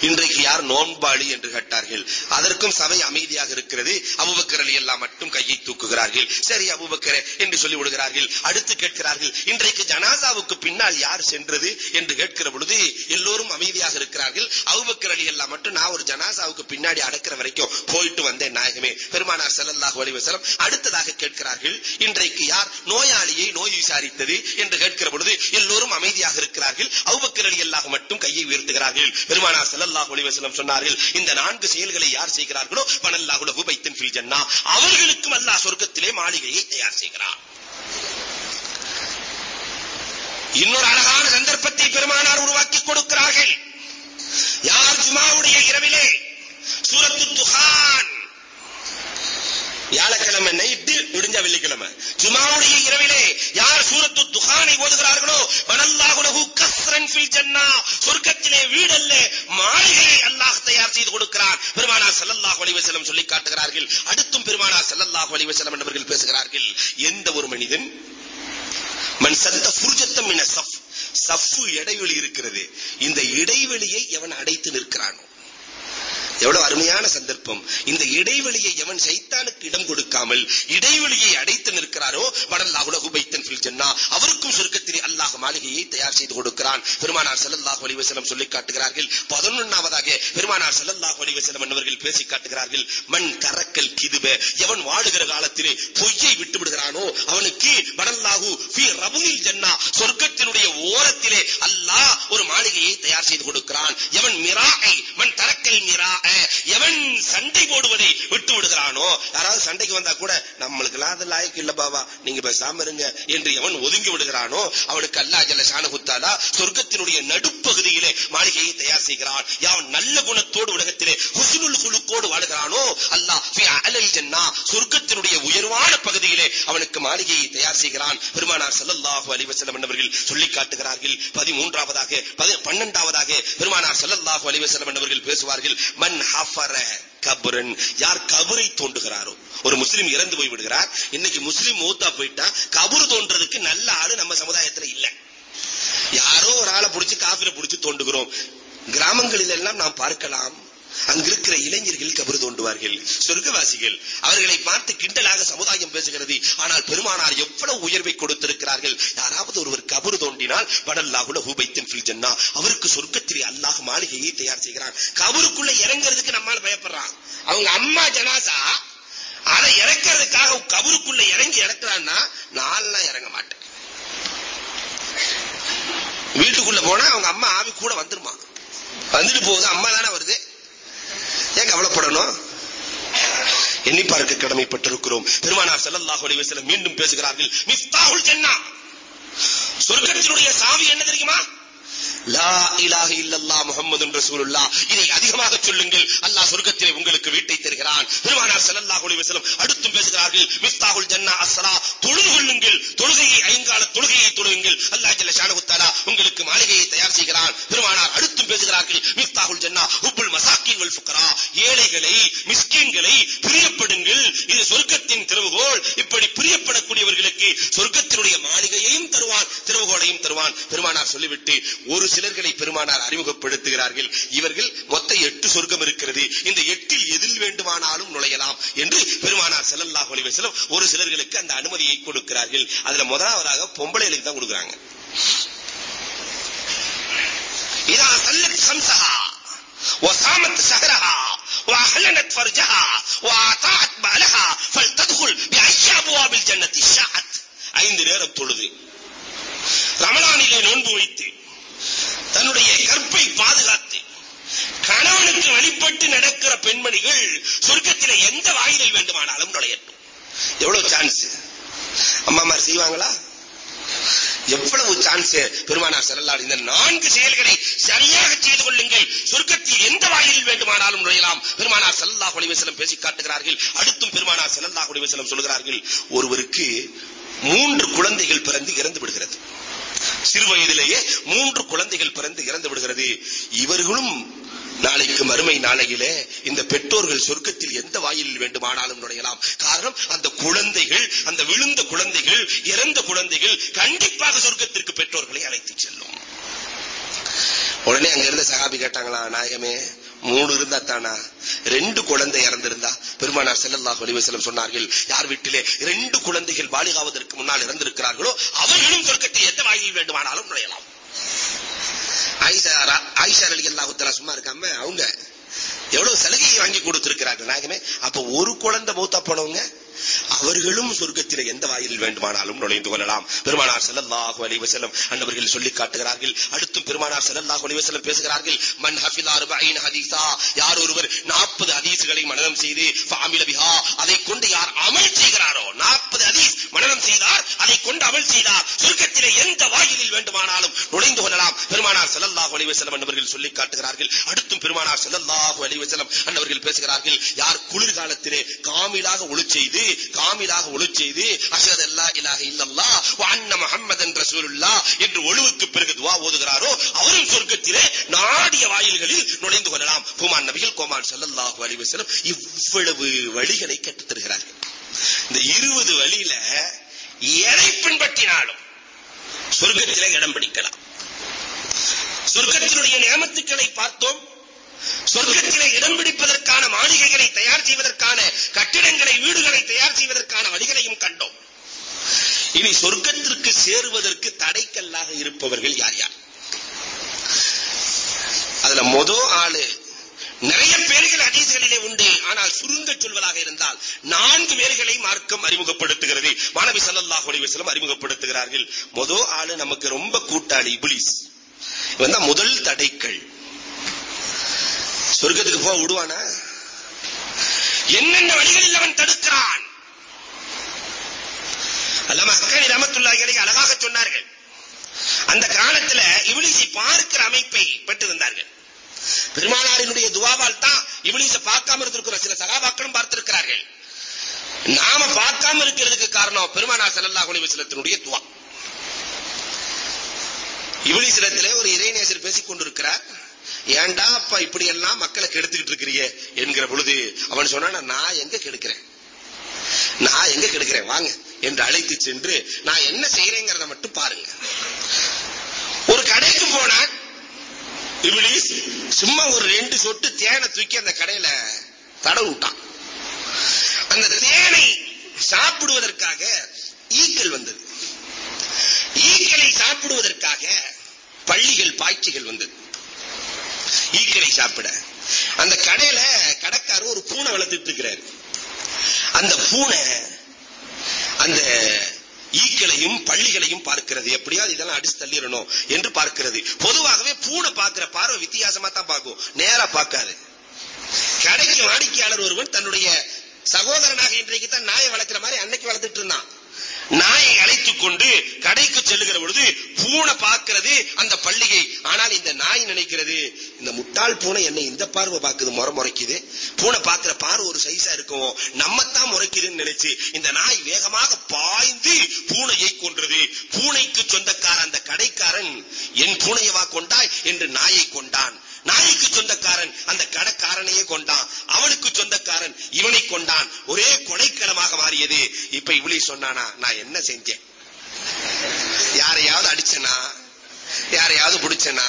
இன்றைக்கு யார் நோன்பாளி என்று கேட்டார்கள்? அதற்கும் சபை அமைதியாக இருக்கிறது. அபூபக்கர் எல்லாம் மட்டும் கையை தூக்குகிறார்கள். சரி அபுபக்கரே என்று சொல்லி விடுகிறார்கள். அடுத்து கேட்கிறார்கள் இன்றைக்கு ஜனாசாவுக்கு பின்னால் யார் சென்றது என்று கேட்கிற பொழுது எல்லோரும் அமைதியாக இருக்கிறார்கள். அபூபக்கர் எல்லாம் மட்டும் நான் ஒரு ஜனாசாவுக்கு பின்னாடி அடக்கிற வரைக்கும் போயிட்டு வந்தேன் நாயகமே. பெருமானார் ஸல்லல்லாஹு அலைஹி அடுத்ததாக கேட்கிறார்கள் இன்றைக்கு யார் நோயாளியை நோய் விசாரித்தது? என்று கேட்கிற பொழுது எல்லோரும் அமைதியாக இருக்கிறார்கள். அவுபக்கர் அலி அல்லாஹ் மட்டும் கையை உயர்த்துகிறார்கள். பெருமானார் ஸல்லல்லாஹு அலைஹி வஸல்லம் சொன்னார்கள் இந்த நான்கு செயல்களை யார் செய்கிறார்களோ பனல்லாஹு லஹு பைத்தன் ஃபில் ஜன்னா அவர்களுக்கும் அல்லாஹ் சொர்க்கத்திலே மாளிகையை தயார் செய்கிறார் இன்னொரு அழகான சந்தர்ப்பத்தை பெருமானார் உருவாக்கி கொடுக்கிறார்கள். யார் ஜுமாவுடைய இரவிலே? சூரத்து துஹான். வியாழக்கிழமை நைட்டு விடுஞ்ச வெள்ளிக்கிழமை. ஜுமாவுடைய இரவிலே யார் சூரத்து துஹானை ஓதுகிறார்களோ வனல்லாஹுலஹு கஸ்ரன் ஃபில் ஜன்னா சொர்க்கத்திலே வீடல்ல மாளிகையை அல்லாஹ் தயார் செய்து கொடுக்கிறார் பெருமானார் ஸல்லல்லாஹு அலைஹி வஸல்லம் சொல்லி காட்டுகிறார்கள். அடுத்தும் பெருமானார் ஸல்லல்லாஹு அலைஹி வஸல்லம் என்பவர்கள் பேசுகிறார்கள். எந்த ஒரு மனிதன்? மன் சத்த ஃபுர்ஜத்தம் மின சஃப். சஃப் இடைவெளி இருக்கிறது. இந்த இடைவெளியை எவன் அடைத்து நிற்கிறானோ? எவ்வளவு அருமையான சந்தர்ப்பம். இந்த இடைவெளியை எவன் சைத்தானுக்கு இடம் கொடுக்காமல் இடைவெளியை அடைத்து நிற்கிறாரோ? வடல்லாஹு பைத்தன் ஃபில் ஜன்னா. அவருக்கும் சொர்க்கத்திலே அல்லாஹ் மாளிகையை தயார் செய்து கொடுக்கிறான். பெருமானார் செல்லல்லாஹு அலிவசனம் வஸல்லம் சொல்லி காட்டுகிறார்கள். 11வதாக பெருமானார் செல்லல்லாஹு அலிவசனம் என்பவர்கள் பேசி காட்டுகிறார்கள். மண் கரக்கல் கிதுப. எவன் வாழுகிற காலத்திலே பொய்யை விட்டு விடுகிறானோ அவனுக்கு வடல்லாஹு ஃபீ ரபுனில் ஜன்னா. சொர்க்கத்தினுடைய ஓரத்திலே அல்லாஹ் ஒரு மாளிகையை தயார் செய்து கொடுக்கிறான். எவன் மிராஐ மண் தரக்கல் மிரா எவன் சண்டை போடுவதை விட்டு விடுகிறானோ யாராவது சண்டைக்கு வந்தா கூட நம்மளுக்கு அது லாய்க்கு இல்ல பாவா. நீங்க பேசாம இருங்க என்று எவன் ஒதுங்கி விடுகிறானோ அவனுக்கு அல்லா ஜல்ல ஷானஹுத்தாலா சொர்க்கத்தினுடைய நடுப்பகுதியிலே மாளிகையை தயார் செய்கிறான். யாவன் நல்ல குணத்தோடு உலகத்திலே ஹுஸ்னுல் குழுக்கோடு வாழுகிறானோ அல்லாஹ் ஃபி ஜன்னா சொர்க்கத்தினுடைய உயர்வான பகுதியிலே அவனுக்கு மாளிகையை தயார் செய்கிறான். பெருமானார் ஸல்லல்லாஹு அலைஹி வஸல்லம் என்பவர்கள் சொல்லி காட்டுகிறார்கள். 13வதாக 12வதாக பெருமானார் ஸல்லல்லாஹு அலைஹி வஸல்லம் என்பவர்கள் பேசுவார்கள். மன் ஹஃபர கபரன். யார் கபரை தோண்டுகிறாரோ. ஒரு முஸ்லிம் இறந்து போய் விடுகிறார். இன்னைக்கு முஸ்லிம் மூத்தா போயிட்டா கபரு தோன்றதுக்கு நல்ல ஆளு நம்ம சமுதாயத்துல இல்ல. யாரோ ஒரு ஆளை புடிச்சு காஃபில புடிச்சு தோண்டுகிறோம். கிராமங்களில் எல்லாம் நாம் பார்க்கலாம். அங்கிருக்கிற இளைஞர்கள் கபரு தோண்டுவார்கள். சொர்க்கவாசிகள் அவர்களை பார்த்து கிண்டலாக சமுதாயம் பேசுகிறது. ஆனால் பெருமானார் எவ்வளவு உயர்வை கொடுத்திருக்கிறார்கள். யாராவது ஒருவர் கபரு தோண்டினால் வடல்லாகுல ஹூபைத்தின் ஃபில் ஜன்னா. அவருக்கு சொர்க்கத்திலே அல்லாஹ் மாளிகையை தயார் செய்கிறான். கபருக்குள்ள இறங்குறதுக்கு நம்மால பயப்படுறான். அவங்க அம்மா ஜனாசா அதை இறக்கிறதுக்காக கபருக்குள்ள இறங்கி இறக்குறான்னா நான்லாம் இறங்க மாட்டேன். வீட்டுக்குள்ள போனா அவங்க அம்மா ஆவி கூட வந்துருமா? வந்துட்டு போகுது அம்மா தானே வருது? ஏன் கவலைப்படணும்? எண்ணி பார்க்க கடமைப்பட்டிருக்கிறோம். பெருமானார் செல்லல்லாஹு அலைஹி மீண்டும் பேசுகிறார்கள். மிஃப்தாஹுல் ஜன்னா. சொர்க்கத்தினுடைய சாவி என்ன தெரியுமா? லா இலாஹ இல்லல்லா முஹம்மதுன் ரசூலுல்லா இதை அதிகமாக சொல்லுங்கள். அல்லாஹ் சொர்க்கத்திலே உங்களுக்கு வீட்டை தருகிறான். பெருமானார் ஸல்லல்லாஹு அலைஹி வஸல்லம் அடுத்தும் பேசுகிறார்கள் மிஃப்தாஹுல் ஜன்னா அஸ்ஸலா. தொழுது கொள்ளுங்கள். தொழுகையை ஐங்கால தொழுகையை தொழுங்கள். அல்லாஹ் ஜல்ல ஷானஹு தஆலா உங்களுக்கு மாளிகையை தயார் செய்கிறான். பெருமானார் அடுத்தும் பேசுகிறார்கள் மிஃப்தாஹுல் ஜன்னா ஹுப்புல் மசாக்கின் வல் ஃபுக்ரா. ஏழைகளை மிஸ்கீன்களை பிரியப்படுங்கள். இது சொர்க்கத்தின் திறவுகோல் இப்படி பிரியப்படக்கூடியவர்களுக்கு சொர்க்கத்தினுடைய மாளிகையையும் தருவான் திறவுகோலையும் தருவான் பெருமானார் சொல்லிவிட்டு ஒரு சிலர்களை பெருமானார் அறிமுகப்படுத்துகிறார்கள் இவர்கள் மொத்த எட்டு சொர்க்கம் இருக்கிறது இந்த எட்டில் எதில் வேண்டுமானாலும் நுழையலாம் என்று பெருமானார் ஸல்லல்லாஹு அலைஹி வஸல்லம் ஒரு சிலர்களுக்கு அந்த அனுமதியை கொடுக்கிறார்கள் அதுல முதலாவதாக பொம்பளைகளுக்கு தான் கொடுக்குறாங்க இதா சல்லத் خمسها وصامت شهرها واحلنت فرجها واطاعت بالها فلتدخل باي ابواب الجنه شاءت ஐந்து நேரம் தொழுது ரமலானிலே நோன்பு வைத்து தன்னுடைய கற்பை பாதுகாத்து கணவனுக்கு வழிபட்டு நடக்கிற பெண்மணிகள் சொர்க்கத்திலே எந்த வாயிலில் வேண்டுமானாலும் நுழையட்டும். எவ்வளவு சான்ஸ் அம்மாமார் செய்வாங்களா? எவ்வளவு சான்ஸ் பெருமானார் ஸல்லல்லாஹு இந்த நான்கு செயல்களை சரியாக செய்து கொள்ளுங்கள். சொர்க்கத்தில் எந்த வாயிலில் வேண்டுமானாலும் நுழையலாம். பெருமானார் ஸல்லல்லாஹு அலைஹி பேசி காட்டுகிறார்கள். அடுத்தும் பெருமானார் ஸல்லல்லாஹு அலைஹி சொல்கிறார்கள் ஒருவருக்கு மூன்று குழந்தைகள் பிறந்து இறந்து விடுகிறது. சிறு வயதிலேயே மூன்று குழந்தைகள் பிறந்து இறந்து விடுகிறது. இவர்களும் நாளைக்கு மறுமை நாளையிலே இந்த பெற்றோர்கள் சொர்க்கத்தில் எந்த வாயிலில் வேண்டுமானாலும் நுழையலாம். காரணம் அந்த குழந்தைகள் அந்த விழுந்த குழந்தைகள் இறந்த குழந்தைகள் கண்டிப்பாக சொர்க்கத்திற்கு பெற்றோர்களை அழைத்து செல்லும். உடனே அங்க இருந்த சகாபி கேட்டாங்களா நாயகமே மூணு இருந்தா தானா? ரெண்டு குழந்தை இறந்திருந்தா பெருமானார் ஸல்லல்லாஹு அலைஹி வஸல்லம் சொன்னார்கள் யார் வீட்டிலே ரெண்டு குழந்தைகள் பாலிகாவதற்கு முன்னால் இறந்திருக்கிறார்களோ அவர்களும் சொர்க்கத்தை எந்த வாயில் வேண்டுமானாலும் நுழையலாம். ஆயிஷா ஆயிஷா ரலியல்லாஹு தஆலா சும்மா இருக்காம அவங்க எவ்வளவு சலுகையை வாங்கி கொடுத்திருக்கிறார்கள் நாயகமே. அப்ப ஒரு குழந்தை மூத்தா போனவங்க அவர்களும் சொர்க்கத்தில் எந்த வாயிலில் வேண்டுமானாலும் நுழைந்து கொள்ளலாம். பெருமானார் செல்லல்லாஹு அலைஹி அன்னவர்கள் சொல்லி காட்டுகிறார்கள். அடுத்தும் பெருமானார் செல்லல்லாஹு அலைஹி பேசுகிறார்கள். மன் ஹஃபிலா 40 ஹதீஸா? யார் ஒருவர் 40 ஹதீஸ்களை மனனம் செய்து ஃபஅமில பிஹா அதை கொண்டு யார் அமல் செய்கிறாரோ 40 ஹதீஸ் மனனம் செய்தார் அதை கொண்டு அமல் செய்தார். சொர்க்கத்திலே எந்த வாயிலில் வேண்டுமானாலும் நுழைந்து கொள்ளலாம். பெருமானார் செல்லல்லாஹு அலைஹி அன்னவர்கள் சொல்லி காட்டுகிறார்கள். அடுத்தும் பெருமானார் செல்லல்லாஹு அலைஹி அன்னவர்கள் பேசுகிறார்கள் யார் குளிர்காலத்திலே காமிலாக ஒளி செய்து காமிலாக ஒளி செய்து அஷ்ஹது அல்லா இலாஹ இல்லல்லாஹ் வ அன்ன முஹம்மதன் என்று ஒழுவுக்கு பிறகு துவா ஓதுகிறாரோ அவரும் சொர்க்கத்திலே நாடிய வாயில்களில் நுழைந்து கொள்ளலாம். ஹுமான் நபிகள் கோமான் செல்லல்லாஹு அலைஹி இவ்வளவு வழிகளை கற்றுத் தருகிறார்கள். இந்த இருபது வழியில எதை பின்பற்றினாலும் சொர்க்கத்திலே இடம் பிடிக்கலாம். சொர்க்கத்தினுடைய நியமத்துக்களை பார்த்தோம். சொர்க்கத்திலே இடம் பிடிப்பதற்கான மாளிகைகளை தயார் செய்வதற்கான கட்டிடங்களை வீடுகளை தயார் செய்வதற்கான வழிகளையும் கண்டோம். இனி சொர்க்கத்திற்கு சேருவதற்கு தடைக்கல்லாக இருப்பவர்கள் யார் யார்? அதுல மொத ஆளு நிறைய பேர்கள் ஹதீஸ்களிலே உண்டு. ஆனால் சுருங்க சொல்வதாக இருந்தால் நான்கு பேர்களை மார்க்கம் அறிமுகப்படுத்துகிறது. மாணவி சல்லல்லாஹு அலைஹி வஸல்லம் அறிமுகப்படுத்துகிறார்கள். மொத ஆளு நமக்கு ரொம்ப கூட்டாளி இப்லீஸ். இவன் தான் முதல் தடைக்கள். சொர்க்கத்துக்கு போக விடுவானா? என்னென்ன வழிகளில் அவன் தடுக்கிறான்? அல்லாம ஹக்கானி ரஹமத்துல்லாஹி அழகாக சொன்னார்கள். அந்த காலத்துல இப்லீஸை பார்க்கிற அமைப்பை பெற்றிருந்தார்கள். பெருமானாரினுடைய துவாவால் தான் இவளிசை பார்க்காம இருந்திருக்கிற சில சகாபாக்களும் பார்த்திருக்கிறார்கள். நாம பார்க்காம இருக்கிறதுக்கு காரணம் பெருமானார் செல்லல்லா அலைஹி வஸல்லத்தினுடைய துவா. சிலத்திலே ஒரு இறைநேசர் பேசிக் கொண்டிருக்கிறார் ஏன்டா அப்பா இப்படி எல்லாம் மக்களை கெடுத்துக்கிட்டு இருக்கிறியே என்கிற பொழுது அவன் சொன்னான் நான் எங்க கெடுக்கிறேன்? நான் எங்க கெடுக்கிறேன்? வாங்க. என்று அழைத்து சென்று நான் என்ன செய்யறேங்கிறத மட்டும் பாருங்க. ஒரு கடைக்கு போனான். இப்லீஸ் சும்மா ஒரு ரெண்டு சொட்டு தேனை தூக்கி அந்த கடையில தடவு விட்டான். அந்த தேனை சாப்பிடுவதற்காக ஈக்கள் வந்தது. ஈக்களை சாப்பிடுவதற்காக பள்ளிகள் பாய்ச்சிகள் வந்தது. ஈக்களை சாப்பிட. அந்த கடையில கடைக்காரர் ஒரு பூனை வளர்த்துட்டு இருக்கிறார். அந்த பூனை அந்த ஈக்களையும் பள்ளிகளையும் பார்க்கிறது. எப்படியாவது இதெல்லாம் அடிச்சு தள்ளிடணும் என்று பார்க்கிறது. பொதுவாகவே பூனை பார்க்கிற பார்வை வித்தியாசமா தான் பார்க்கும். நேரா பார்க்காது. கடைக்கு வாடிக்கையாளர் ஒருவன் தன்னுடைய சகோதரனாக இன்றைக்கு தான் நாயை வளர்க்கிற மாதிரி அன்னைக்கு வளர்த்துட்டு இருந்தான். நாயை அழைத்துக் கொண்டு கடைக்கு செல்லுகிற பொழுது பூனை பார்க்கிறது அந்த பள்ளியை. ஆனால் இந்த நாய் நினைக்கிறது இந்த முட்டாள் பூனை என்னை இந்த பார்வை பார்க்குது முறை முறைக்குது. பூனை பார்க்கிற பார்வை ஒரு சைஸா இருக்கும். நம்மத்தான் முறைக்குதுன்னு நினைச்சு இந்த நாய் வேகமாக பாய்ந்து பூனையை கொன்றது. பூனைக்கு சொந்தக்கார அந்த கடைக்காரன் என் பூனையவா கொண்டாய்? என்று நாயை கொண்டான். நாய்க்கு சொந்தக்காரன் அந்த கடைக்காரனையே கொண்டான். அவனுக்கு சொந்தக்காரன் இவனை கொண்டான். ஒரே கொடைக்களமாக மாறியது. இப்ப இவளி சொன்னானா நான் என்ன செஞ்சேன்? யாரையாவது அடிச்சனா? யாரையாவது பிடிச்சனா?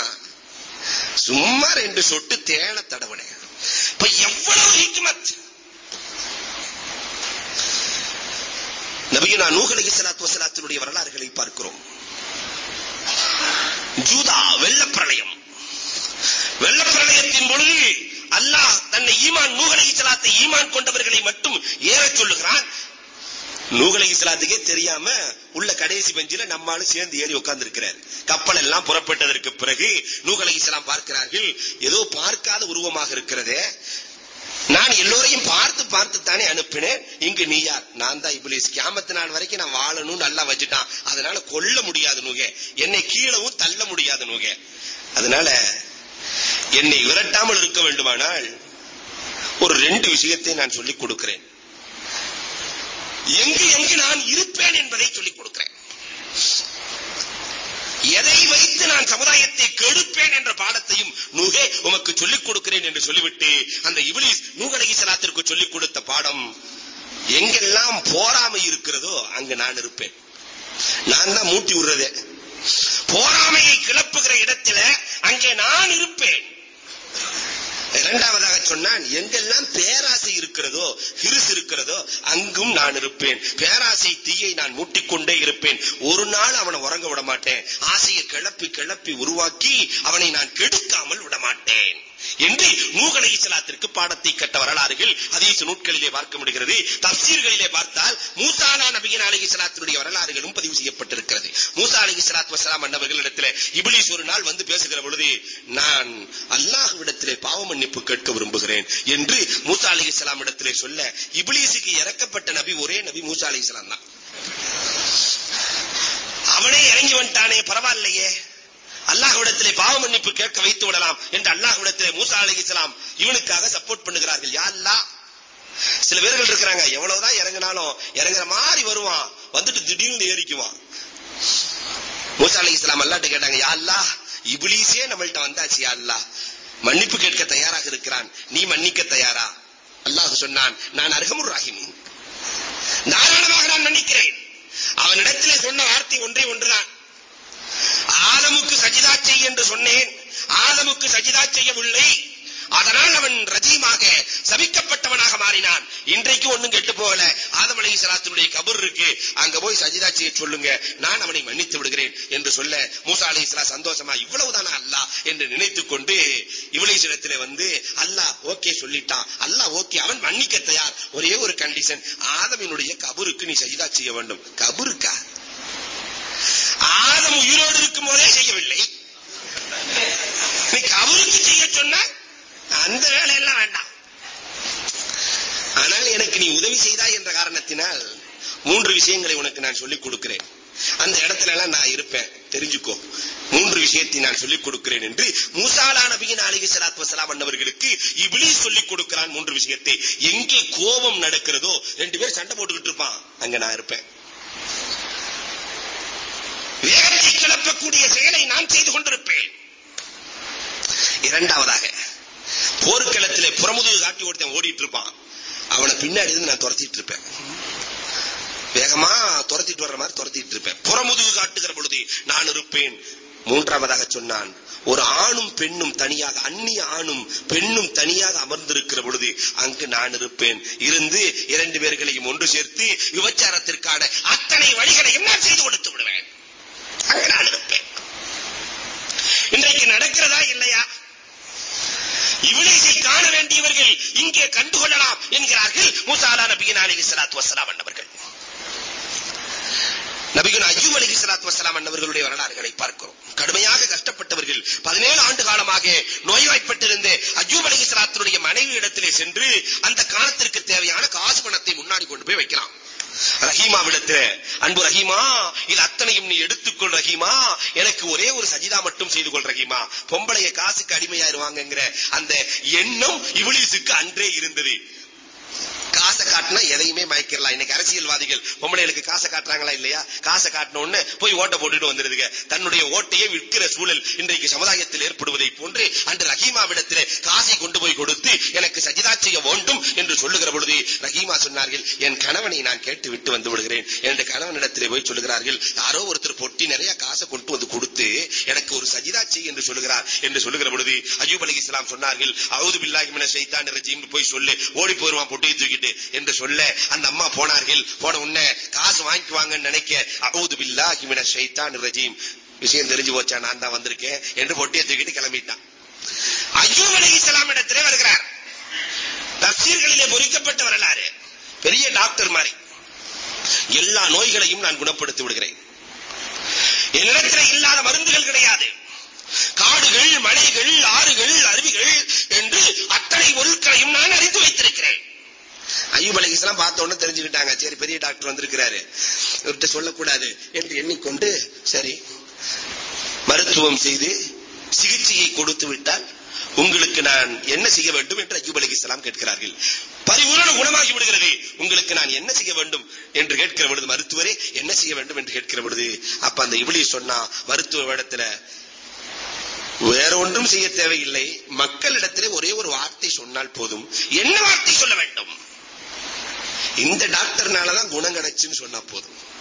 சும்மா ரெண்டு சொட்டு தேன தடவனே இப்ப எவ்வளவு ஹிக்மத்? நபியுனா நூகலகி அலைஹிஸ்ஸலாத்து வசலாத்தினுடைய வரலாறுகளை பார்க்கிறோம். ஜூதா வெள்ள பிரளயம் வெள்ளப்பிரளயத்தின் பொழுது அல்லாஹ் தன்னை ஈமான் நூஹ் சலாத்தை ஈமான் கொண்டவர்களை மட்டும் ஏறச் சொல்லுகிறான். நூஹ் அலைஹிஸ்ஸலாத்துக்கே தெரியாம உள்ள கடைசி பெஞ்சில நம்மாலும் சேர்ந்து ஏறி உட்கார்ந்து இருக்கிறார் கப்பல் எல்லாம் புறப்பட்டதற்கு பிறகு நூஹ் அலைஹிஸ்ஸலாம் பார்க்கிறார்கள் ஏதோ பார்க்காத உருவமாக இருக்கிறதே. நான் எல்லோரையும் பார்த்து பார்த்து தானே அனுப்பினேன். இங்கு நீ யார்? நான் தான் இப்ளீஸ் கியாமத்து நாள் வரைக்கும் நான் வாழணும்னு நல்லா வச்சுட்டான். அதனால கொல்ல முடியாது நூகே. என்னை கீழவும் தள்ள முடியாது நூகே. அதனால என்னை விரட்டாமல் இருக்க வேண்டுமானால் ஒரு ரெண்டு விஷயத்தை நான் சொல்லிக் கொடுக்கிறேன். எங்கு எங்கு நான் இருப்பேன் என்பதை சொல்லிக் கொடுக்கிறேன். எதை வைத்து நான் சமுதாயத்தை கெடுப்பேன் என்ற பாடத்தையும் நுகே உமக்கு சொல்லிக் கொடுக்கிறேன் என்று சொல்லிவிட்டு அந்த இபிலிஸ் நூகலகிசலாத்திற்கு சொல்லிக் கொடுத்த பாடம் எங்கெல்லாம் போராமை இருக்கிறதோ அங்கு நான் இருப்பேன். நான் தான் மூட்டி விடுறதே. போராமையை கிளப்புகிற இடத்துல அங்கே நான் இருப்பேன். இரண்டாவதாக சொன்னான் எங்கெல்லாம் பேராசை இருக்கிறதோ ஹிருஸ் இருக்கிறதோ அங்கும் நான் இருப்பேன். பேராசை தீயை நான் மூட்டிக்கொண்டே இருப்பேன். ஒரு நாள் அவனை உறங்க விட மாட்டேன். ஆசையை கிளப்பி கிளப்பி உருவாக்கி அவனை நான் கெடுக்காமல் விட மாட்டேன். என்று நூஹ் அலைஹிஸ்ஸலாத்திற்கு பாடத்தை கட்ட வரலாறுகள் அதீச நூட்களிலே பார்க்க முடிகிறது. தப்சீர்களிலே பார்த்தால் மூசானா நபியின் அலைஹிஸ்ஸலாத்தினுடைய வரலாறுகளும் அலைஹிஸ்ஸலாத்து வஸலாம் அன்னவர்களிடத்திலே இப்லீஸ் ஒரு நாள் வந்து பேசுகிற பொழுது நான் அல்லாஹ்விடத்திலே பாவ மன்னிப்பு கேட்க விரும்புகிறேன் என்று மூசா அலைஹிஸ்ஸலாம் இடத்திலே சொல்ல இப்லீஸுக்கு இறக்கப்பட்ட நபி ஒரே நபி மூசா அலைஹிஸ்ஸலாம் தான். அவனே இறங்கி வந்துட்டானே பரவாயில்லையே. அல்லாஹ்விடத்திலே பாவ மன்னிப்பு கேட்க வைத்து விடலாம் என்று அல்லாஹ்விடத்திலே மூசா அலைஹிஸ்ஸலாம் இவனுக்காக சப்போர்ட் பண்ணுகிறார்கள். யா அல்லாஹ். சில பேர்கள் இருக்கிறாங்க எவ்வளவுதான் இறங்கினாலும் இறங்குற மாதிரி வருவான் வந்துட்டு திடீர்னு ஏறிக்குவான். மூசா அலி இஸ்லாம் அல்லாட்ட கேட்டாங்க யா அல்லாஹ் நம்மள்ட்ட வந்தாச்சு யா அல்லாஹ். மன்னிப்பு கேட்க தயாராக இருக்கிறான். நீ மன்னிக்க தயாரா? அல்லாஹ் சொன்னான் நான் அருகமுர் ராஹிம் தாராளமாக நான் மன்னிக்கிறேன். அவனிடத்திலே சொன்ன வார்த்தை ஒன்றே ஒன்றுதான். ஆதமுக்கு சஜிதா செய் என்று சொன்னேன் ஆதமுக்கு சஜிதா செய்யவில்லை. அதனால் அவன் ரஜீமாக சபிக்கப்பட்டவனாக மாறினான். இன்றைக்கு ஒண்ணும் கெட்டு போகல. ஆதம் அலை சலாத்தினுடைய கபர் இருக்கு. அங்க போய் சஜிதா செய்ய சொல்லுங்க. நான் அவனை மன்னித்து விடுகிறேன் என்று சொல்ல மூசா அலை சந்தோஷமா இவ்வளவுதானா அல்லா என்று நினைத்துக் கொண்டு இவளேசிடத்திலே வந்து அல்லா ஓகே சொல்லிட்டான். அல்லா ஓகே. அவன் மன்னிக்க தயார். ஒரே ஒரு கண்டிஷன் ஆதமினுடைய கபருக்கு நீ சஜிதா செய்ய வேண்டும். கபருக்கா? ஆதம் உயிரோடு இருக்கும் போதே செய்யவில்லை. நீ கபருக்கு செய்ய சொன்ன அந்த வேலையெல்லாம் வேண்டாம். ஆனால் எனக்கு நீ உதவி செய்தாய் என்ற காரணத்தினால் மூன்று விஷயங்களை உனக்கு நான் சொல்லிக் கொடுக்கிறேன். அந்த இடத்துல எல்லாம் நான் இருப்பேன். தெரிஞ்சுக்கோ. மூன்று விஷயத்தை நான் சொல்லிக் கொடுக்கிறேன் என்று மூசாலா நபியின் அலிகி சலாத் வசலாம் அண்ணவர்களுக்கு இப்லீஸ் சொல்லிக் கொடுக்கிறான் மூன்று விஷயத்தை. எங்கே கோபம் நடக்கிறதோ ரெண்டு பேர் சண்டை போட்டுக்கிட்டு இருப்பான். அங்க நான் இருப்பேன். வேகத்தை கிளப்பக்கூடிய செயலை நான் செய்து கொண்டிருப்பேன். இரண்டாவதாக போர்க்களத்திலே புறமுதுகு காட்டி ஒருத்தன் ஓடிட்டு இருப்பான் அவனை பின்னாடி இருந்து நான் துரத்திட்டு இருப்பேன் வேகமா துரத்திட்டு வர்ற மாதிரி துரத்திட்டு இருப்பேன் புறமுதுகு காட்டுகிற பொழுது நான் இருப்பேன். மூன்றாவதாக சொன்னான் ஒரு ஆணும் பெண்ணும் தனியாக அந்நிய ஆணும் பெண்ணும் தனியாக அமர்ந்திருக்கிற பொழுது அங்கு நான் இருப்பேன். இருந்து இரண்டு பேர்களையும் ஒன்று சேர்த்து விபச்சாரத்திற்கான அத்தனை வழிகளையும் நான் செய்து கொடுத்து விடுவேன். அங்கு நான் இருப்பேன். இன்றைக்கு நடக்கிறதா இல்லையா? இவ்விலேசை காண வேண்டியவர்கள் இங்கே கண்டுகொள்ளலாம் என்கிறார்கள் மூசாலா நபியின் அலிகி சலாத்து வசலாம் அன்னவர்கள். நபிகுன் அய்யூப் அலி சலாத்து வசலாம் அன்னவர்களுடைய வரலாறுகளை பார்க்கிறோம். கடுமையாக கஷ்டப்பட்டவர்கள் பதினேழு ஆண்டு காலமாக நோய்வாய்ப்பட்டிருந்து அய்யூப் அலி சலாத்தினுடைய மனைவி இடத்திலே சென்று அந்த காலத்திற்கு தேவையான காசு பணத்தை முன்னாடி கொண்டு போய் வைக்கலாம். ரஹீமாவிடத்துல அன்பு ரஹீமா இது அத்தனையும் நீ எடுத்துக்கொள் ரஹீமா. எனக்கு ஒரே ஒரு சஜிதா மட்டும் செய்து கொள் ரஹீமா. பொம்பளைய காசுக்கு அடிமையாயிருவாங்கங்கிற அந்த எண்ணம் இவளிசுக்கு அன்றே இருந்தது. காசை காட்டினா எதையுமே மயக்கிடலாம் இன்னைக்கு அரசியல்வாதிகள் பொம்பளைகளுக்கு காசை காட்டுறாங்களா இல்லையா? காசை காட்டின போய் ஓட்ட போட்டுட்டு வந்துருதுங்க. தன்னுடைய ஓட்டையே விற்கிற சூழல் இன்றைக்கு சமுதாயத்தில் ஏற்படுவதை போன்று அன்று ரஹீமாவிடத்திலே காசை கொண்டு போய் கொடுத்து எனக்கு சஜிதா செய்ய வேண்டும் என்று சொல்லுகிற பொழுது ரஹீமா சொன்னார்கள் என் கணவனை நான் கேட்டு விட்டு வந்து விடுகிறேன். என்று கணவனிடத்திலே போய் சொல்லுகிறார்கள் யாரோ ஒருத்தர் பொட்டி நிறைய காசை கொண்டு வந்து கொடுத்து எனக்கு ஒரு சஜிதா செய் என்று சொல்லுகிறார். என்று சொல்லுகிற பொழுது அஜூப் அலி இஸ்லாம் சொன்னார்கள் அவுது பில்லாஹி மின ஷைத்தான் ரஜீம். போய் சொல்லு ஓடி போயிருவான் பொட்டியை தூக்கிட்டு என்று சொல்ல அந்த அம்மா போனார்கள். போன உடனே காசு வாங்கிக்குவாங்கன்னு நினைக்க அவுது பில்லா ஹிமின ஷைத்தான் ரஜீம். விஷயம் தெரிஞ்சு போச்சா? நான் தான் வந்திருக்கேன் என்று பொட்டியை தூக்கிட்டு கிளம்பிட்டான். அய்யூப் அலி இஸ்லாம் இடத்திலே வருகிறார். தப்சீர்களிலே பொறிக்கப்பட்ட வரலாறு. பெரிய டாக்டர் மாதிரி. எல்லா நோய்களையும் நான் குணப்படுத்தி விடுகிறேன். என்னிடத்தில் இல்லாத மருந்துகள் கிடையாது. காடுகள் மலைகள் ஆறுகள் அருவிகள் என்று அத்தனை பொருட்களையும் நான் அறிந்து வைத்திருக்கிறேன். ஐயூப் அலிகிஸ்லாம் பார்த்த உடனே தெரிஞ்சுக்கிட்டாங்க. சரி பெரிய டாக்டர் வந்திருக்கிறாரு. இவர்கிட்ட சொல்லக்கூடாது என்று எண்ணிக்கொண்டு சரி மருத்துவம் செய்து சிகிச்சையை கொடுத்து விட்டால் உங்களுக்கு நான் என்ன செய்ய வேண்டும் என்று அய்யூப் அலிகிஸ்லாம் கேட்கிறார்கள். பரிபூரண குணமாகி விடுகிறது. உங்களுக்கு நான் என்ன செய்ய வேண்டும் என்று கேட்கிற பொழுது மருத்துவரே என்ன செய்ய வேண்டும் என்று கேட்கிற பொழுது அப்ப அந்த இவளி சொன்னா மருத்துவ இடத்துல வேற ஒன்றும் செய்ய தேவையில்லை. மக்களிடத்திலே ஒரே ஒரு வார்த்தை சொன்னால் போதும். என்ன வார்த்தை சொல்ல வேண்டும்? இந்த டாக்டர்னாலதான் குணம் கிடைச்சுன்னு சொன்னா போதும்.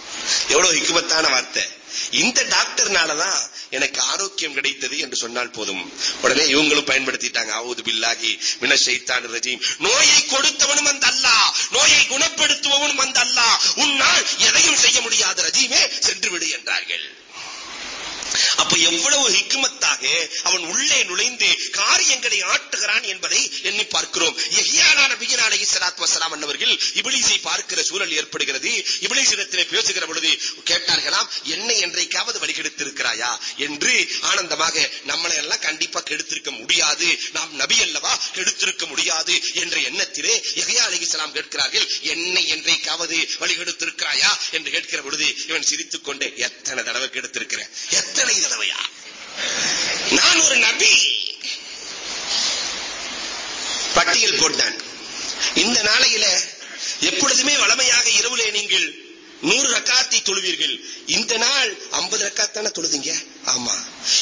எவ்வளவு ஹிக்குமத்தான வார்த்தை. இந்த டாக்டர்னாலதான் எனக்கு ஆரோக்கியம் கிடைத்தது என்று சொன்னால் போதும். உடனே இவங்களும் பயன்படுத்திட்டாங்க. அவுது பில்லாகி மின ஷைத்தான் ரஜீம். நோயை கொடுத்தவனும் அந்த அல்லா நோயை குணப்படுத்துபவனும் அந்த அல்லா உன்னால் எதையும் செய்ய முடியாத ரஜீமே. சென்று விடு என்றார்கள். அப்ப எவ்வளவு ஹிக்குமத்தாக அவன் உள்ளே நுழைந்து காரியங்களை ஆட்டுகிறான் என்பதை எண்ணி பார்க்கிறோம். எஹியானா நபியின் அலைஹி ஸலாத்து வஸலாம் அன்னவர்கள் இப்லீஸை பார்க்கிற சூழல் ஏற்படுகிறது. இப்லீஸிடத்திலே பேசுகிற பொழுது கேட்டார்களாம் என்னை என்றைக்காவது வழிகெடுத்திருக்கிறாயா? என்று ஆனந்தமாக நம்மளை எல்லாம் கண்டிப்பா கெடுத்திருக்க முடியாது. நாம் நபி அல்லவா? கெடுத்திருக்க முடியாது. என்ற எண்ணத்திலே யஹ்யா சலாம் கேட்கிறார்கள் என்னை என்றைக்காவது வழிகெடுத்திருக்கிறாயா? என்று கேட்கிற பொழுது இவன் சிரித்துக் கொண்டே எத்தனை தடவை கெடுத்திருக்கிறேன்? எத்தனை தடவையா நான் ஒரு நபி. பட்டியல் போட்டான். இந்த நாளையில எப்பொழுதுமே வளமையாக இரவுலே நீங்கள் நூறு ரக்காத்தை தொழுவீர்கள். இந்த நாள் ஐம்பது ரக்காத்தான தொழுதுங்க? ஆமா.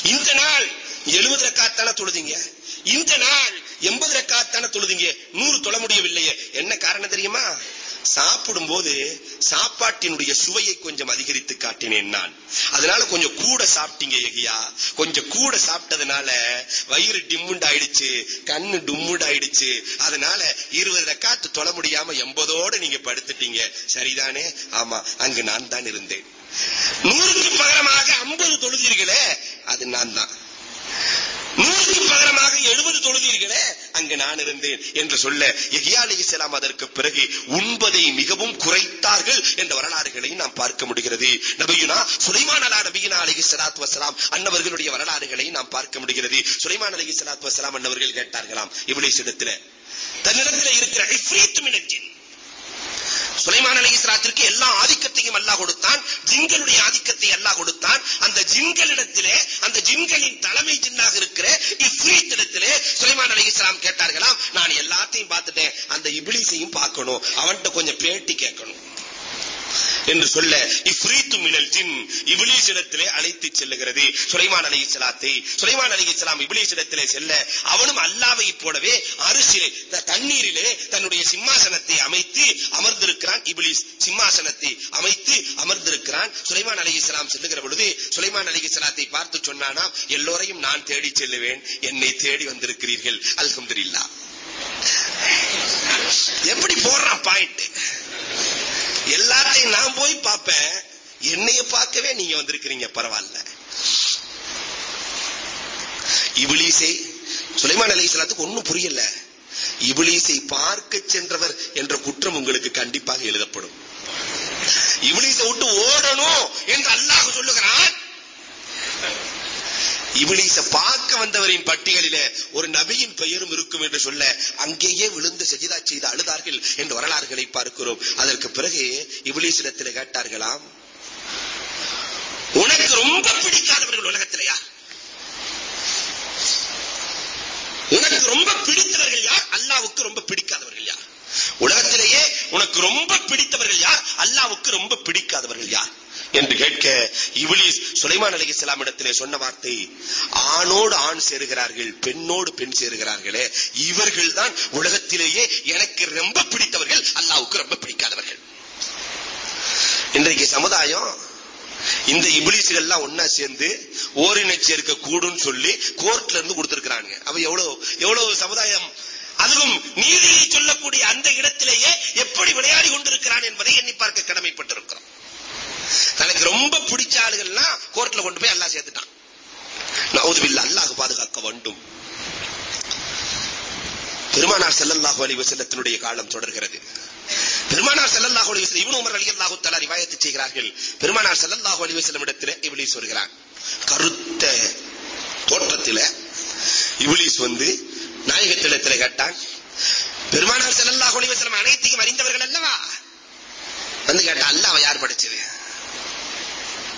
இந்த நாள் எழுபது ரக்காத்தான தொழுதுங்க? இந்த நாள் எண்பது ரக்காத்தான தொழுதுங்க? நூறு தொழ முடியவில்லையே. என்ன காரணம் தெரியுமா? சாப்பிடும் போது சாப்பாட்டினுடைய சுவையை கொஞ்சம் அதிகரித்து காட்டினேன் நான். அதனால கொஞ்சம் கூட சாப்பிட்டீங்க எகியா கொஞ்சம் கூட சாப்பிட்டதுனால வயிறு டிம்முண்டு ஆயிடுச்சு கண்ணு டும்முண்டு ஆயிடுச்சு அதனால இருபது ரக்காத்து தொல முடியாம எண்பதோட நீங்க படுத்துட்டீங்க. சரிதானே? ஆமா அங்கு நான் தான் இருந்தேன். நூறுக்கு பகரமாக ஐம்பது தொழுதீர்களே அது நான் தான். நூறுக்கு பகரமாக எழுபது தொழுதீர்களே அங்கு நான் இருந்தேன் என்று சொல்ல எஹியா அதற்கு பிறகு உண்பதை மிகவும் குறைத்தார்கள் என்ற வரலாறுகளை நாம் பார்க்க முடிகிறது. நபியுனா சுலைமான் அலா நபியினா அலிஹி சலாத் வசலாம் அன்னவர்களுடைய வரலாறுகளை நாம் பார்க்க முடிகிறது. சுலைமான் அலி சலாத் வசலாம் அன்னவர்கள் கேட்டார்களாம் இவளை இடத்துல தன்னிடத்தில் இருக்கிற இஃப்ரீத் மினஜின் சுலைமான் அலி இஸ்லாத்திற்கு எல்லா ஆதிக்கத்தையும் அல்லாஹ் கொடுத்தான். ஜின்களுடைய ஆதிக்கத்தை அல்லாஹ் கொடுத்தான். அந்த ஜின்களிடத்திலே அந்த ஜின்களின் தலைமை ஜின்னாக இருக்கிற இஃப்ரீத்திடத்திலே சுலைமான் அலி இஸ்லாம் கேட்டார்களாம் நான் எல்லாத்தையும் பார்த்துட்டேன். அந்த இபிலிசையும் பார்க்கணும். அவன்கிட்ட கொஞ்சம் பேட்டி கேட்கணும். என்று சொல்ல இஃப்ரீத்து மினல் ஜின் இபிலிஸ் இடத்திலே அழைத்து செல்லுகிறது. சுலைமான் அலி இஸ்லாத்தை சுலைமான் அலி இஸ்லாம் இபிலிஸ் இடத்திலே செல்ல அவனும் அல்லாவை போலவே அரிசிலே தண்ணீரிலே தன்னுடைய சிம்மாசனத்தை அமைத்து அமர்ந்திருக்கிறான் இபிலிஸ். சிம்மாசனத்தை அமைத்து அமர்ந்திருக்கிறான். சுலைமான் அலி இஸ்லாம் செல்லுகிற பொழுது சுலைமான் அலி இஸ்லாத்தை பார்த்து சொன்னானாம் எல்லோரையும் நான் தேடி செல்லுவேன் என்னை தேடி வந்திருக்கிறீர்கள். அல்ஹம்துலில்லாஹ். எப்படி போடுறான் பாயிண்ட் எல்லாத்தையும் நான் போய் பார்ப்பேன். என்னைய பார்க்கவே நீங்க வந்திருக்கிறீங்க பரவாயில்ல. இபிலீசை சுலைமான் அலி இஸ்லாத்துக்கு ஒண்ணும் புரியல. இபிலீசை பார்க்க சென்றவர் என்ற குற்றம் உங்களுக்கு கண்டிப்பாக எழுதப்படும். இபிலீசை விட்டு ஓடணும் என்று அல்லாஹ் சொல்லுகிறான். இபிலீச பார்க்க வந்தவரின் பட்டியலில ஒரு நபியின் பெயரும் இருக்கும் என்று சொல்ல அங்கேயே விழுந்து செஜிதா செய்து அழுதார்கள் என்று வரலாறுகளை பார்க்கிறோம். அதற்கு பிறகு இபிலீசிடத்தில் கேட்டார்களாம் உனக்கு ரொம்ப பிடிக்காதவர்கள் உலகத்தில் யார்? உனக்கு ரொம்ப பிடித்தவர்கள் யார்? அல்லாவுக்கு ரொம்ப பிடிக்காதவர்கள் யார்? உலகத்திலேயே உனக்கு ரொம்ப பிடித்தவர்கள் யார்? அல்லாவுக்கு ரொம்ப பிடிக்காதவர்கள் யார்? என்று கேட்க இபிலிஸ் சுலைமான் அலி இஸ்லாம் இடத்திலே சொன்ன வார்த்தை ஆணோடு ஆண் சேருகிறார்கள் பெண்ணோடு பெண் சேருகிறார்களே இவர்கள் தான் உலகத்திலேயே எனக்கு ரொம்ப பிடித்தவர்கள் அல்லாவுக்கு ரொம்ப பிடிக்காதவர்கள். இன்றைக்கு சமுதாயம் இந்த இபிலிசுகள்லாம் ஒன்னா சேர்ந்து ஓரினை சேர்க்க கூடுன்னு சொல்லி கோர்ட்ல இருந்து கொடுத்திருக்கிறாங்க அவ எவ்வளவு எவ்வளவு சமுதாயம் அதுவும் நீதியை சொல்லக்கூடிய அந்த இடத்திலேயே எப்படி விளையாடி கொண்டிருக்கிறான் என்பதை எண்ணி பார்க்க கடமைப்பட்டிருக்கிறோம். தனக்கு ரொம்ப பிடிச்ச ஆளுகள்னா கோர்ட்ல கொண்டு போய் எல்லாம் சேர்த்துட்டான். நவுதுபில்ல அல்லாஹ் பாதுகாக்க வேண்டும். பெருமானார் செல்லல்லாஹு அலி வசல்லத்தினுடைய காலம் தொடர்கிறது. பெருமானார் செல்லல்லாஹு அலி வஸல்லம் இவனு உமர் ரலியல்லாஹு தஆலா ரிவாயத்து செய்கிறார்கள். பெருமானார் செல்லல்லாஹு அலி வசல்லம் இடத்திலே இப்லீஸ் வருகிறான் கருத்த தோற்றத்திலே இப்லீஸ் வந்து நாயகத்திடத்தில் கேட்டான் பெருமானார் செல்லல்லா அலைஹி அனைத்தையும் அறிந்தவர்கள் அல்லவா? வந்து கேட்டா அவன் யார் படிச்சது?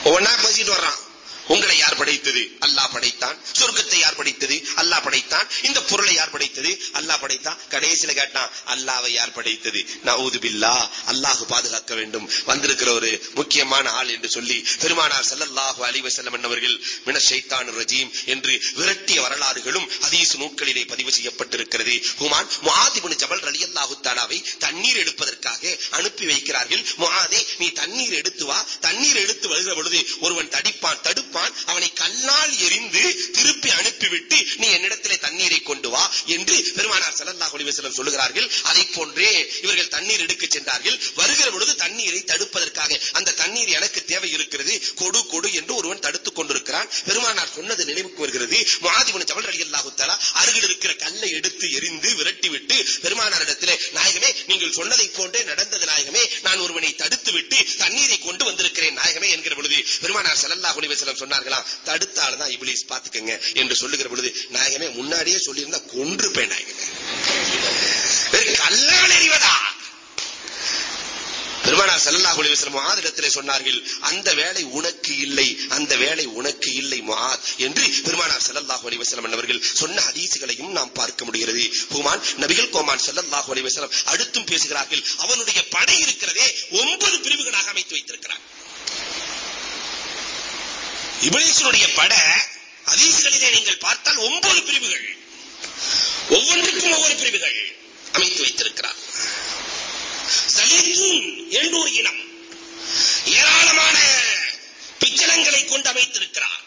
ஒவ்வொன்னா பேசிட்டு வர்றான். உங்களை யார் படைத்தது? அல்லாஹ் படைத்தான். சொர்க்கத்தை யார் படைத்தது? அல்லாஹ் படைத்தான். இந்த பொருளை யார் படைத்தது? அல்லாஹ் படைத்தான். கடைசியில கேட்டான் அல்லாவை யார் படைத்தது? நவுது பில்லா அல்லாஹ் பாதுகாக்க வேண்டும். வந்திருக்கிற ஒரு முக்கியமான ஆள் என்று சொல்லி பெருமானார் ஸல்லல்லாஹு அலிவ செல்லம் என்னவர்கள் மின ஷைத்தான் ரஜீம் என்று விரட்டிய வரலாறுகளும் அதீஸ் நூட்களிலே பதிவு செய்யப்பட்டிருக்கிறது. ஹுமான் முஆத் ஜபல் ரலி அல்லாஹு தாலாவை தண்ணீர் எடுப்பதற்காக அனுப்பி வைக்கிறார்கள். முஹாதே நீ தண்ணீர் எடுத்து வா. தண்ணீர் எடுத்து வருகிற பொழுது ஒருவன் தடிப்பான் தடுப்பு இருப்பான். அவனை கல்லால் எரிந்து திருப்பி அனுப்பிவிட்டு நீ என்னிடத்திலே தண்ணீரை கொண்டு வா என்று பெருமானார் ஸல்லல்லாஹு அலைஹி வஸல்லம் சொல்லுகிறார்கள். அதை போன்றே இவர்கள் தண்ணீர் எடுக்க சென்றார்கள். வருகிற பொழுது தண்ணீரை தடுப்பதற்காக அந்த தண்ணீர் எனக்கு தேவை இருக்கிறது கொடு கொடு என்று ஒருவன் தடுத்துக் கொண்டிருக்கிறான். பெருமானார் சொன்னது நினைவுக்கு வருகிறது. பொழுது முஆதிபுன் ஜபல் ரலியல்லாஹு தஆலா அருகில் இருக்கிற கல்லை எடுத்து எரிந்து விரட்டி விட்டு பெருமானாரிடத்திலே நாயகமே நீங்கள் சொன்னதை போன்றே நடந்தது நாயகமே நான் ஒருவனை தடுத்து விட்டு தண்ணீரை கொண்டு வந்திருக்கிறேன் நாயகமே என்கிற பொழுது பெருமானார் ஸல்லல்லாஹு அலைஹி வஸல்லம் சொன்னார்களாம் தடுத்த ஆளு தான் இப்லீஸ் பாத்துக்கங்க என்று சொல்லுகிற பொழுது நாயகமே முன்னாடியே சொல்லியிருந்தா கொன்றுப்பேன் நாயகமே கல்லால் எறிவதா? பெருமானா ஸல்லல்லாஹு அலைஹி வஸல்லம் முஆதிடத்திலே சொன்னார்கள் அந்த வேலை உனக்கு இல்லை அந்த வேலை உனக்கு இல்லை முஆத் என்று பெருமானார் ஸல்லல்லாஹு அலைஹி அவர்கள் சொன்ன ஹதீசுகளையும் நாம் பார்க்க முடிகிறது. ஹுமான் நபிகள் கோமான் ஸல்லல்லாஹு அலைஹி அடுத்தும் பேசுகிறார்கள் அவனுடைய படை இருக்கிறதே ஒன்பது பிரிவுகளாக அமைத்து வைத்திருக்கிறான். இப்லீஸுடைய பட ஹதீஸ்களிலே நீங்கள் பார்த்தால் ஒன்பது பிரிவுகள். ஒவ்வொன்றுக்கும் ஒவ்வொரு பிரிவுகள் அமைத்து வைத்திருக்கிறார். சலீத்தூன் என்று ஒரு இனம் ஏராளமான பிச்சலங்களை கொண்டு அமைத்திருக்கிறார்.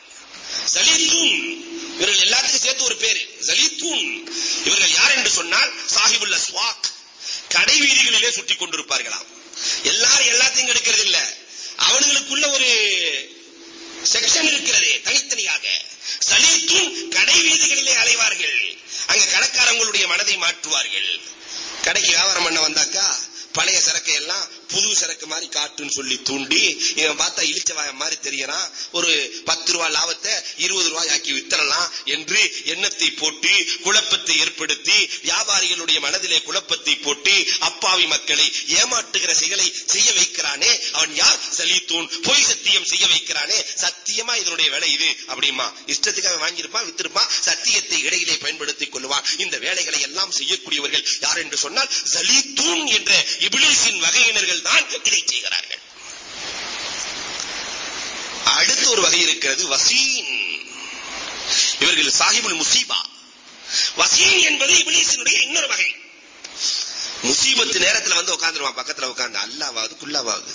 சலீத்தூன் இவர்கள் எல்லாத்துக்கும் சேர்த்து ஒரு பேரு. சலீத்தூன் இவர்கள் யார் என்று சொன்னால் சாஹிபுல் அஸ்வாக். கடை வீதிகளிலே சுற்றி கொண்டிருப்பார்களாம். எல்லாரும் எல்லாத்தையும் எடுக்கிறது இல்ல அவனுங்களுக்குள்ள ஒரு செக்ஷன் இருக்கிறதே தனித்தனியாக. சலீத்தும் கடை வீதிகளிலே அலைவார்கள். அங்க கடைக்காரங்களுடைய மனதை மாற்றுவார்கள். கடைக்கு வியாபாரம் பண்ண வந்தாக்கா பழைய சரக்கை எல்லாம் புது சரக்கு மாதிரி காட்டுன்னு சொல்லி தூண்டி இவன் பார்த்தா இழிச்சவாயம் மாதிரி தெரியறான். ஒரு பத்து ரூபாய் லாபத்தை இருபது ரூபாய் ஆக்கி வித்தரலாம் என்று எண்ணத்தை போட்டு குழப்பத்தை ஏற்படுத்தி வியாபாரிகளுடைய மனதிலே குழப்பத்தை போட்டு அப்பாவி மக்களை ஏமாற்றுகிற செயலை செய்ய வைக்கிறானே. அவன் யார்? சலித்தூன். பொய் சத்தியம் செய்ய வைக்கிறானே. சத்தியமா இதனுடைய வேலை இது அப்படிமா? இஷ்டத்துக்காக வாங்கியிருப்பான் வித்திருப்பான் சத்தியத்தை இடையிலே பயன்படுத்திக் கொள்வான் இந்த வேலைகளை எல்லாம் செய்யக்கூடியவர்கள் யார் என்று சொன்னால் சலித்தூன் என்ற இபிலிசின் வகையினர்கள் தான் இதை செய்கிறார்கள். அடுத்த ஒரு வகை இருக்கிறது வசீன். இவர்கள் சாஹிபுல் முசீபா. வசீன் என்பது இபிலிசினுடைய இன்னொரு வகை. முசீபத்து நேரத்துல வந்து உட்காந்துருவான் பக்கத்துல உட்காந்து அல்லாவாது குல்லாவாவது.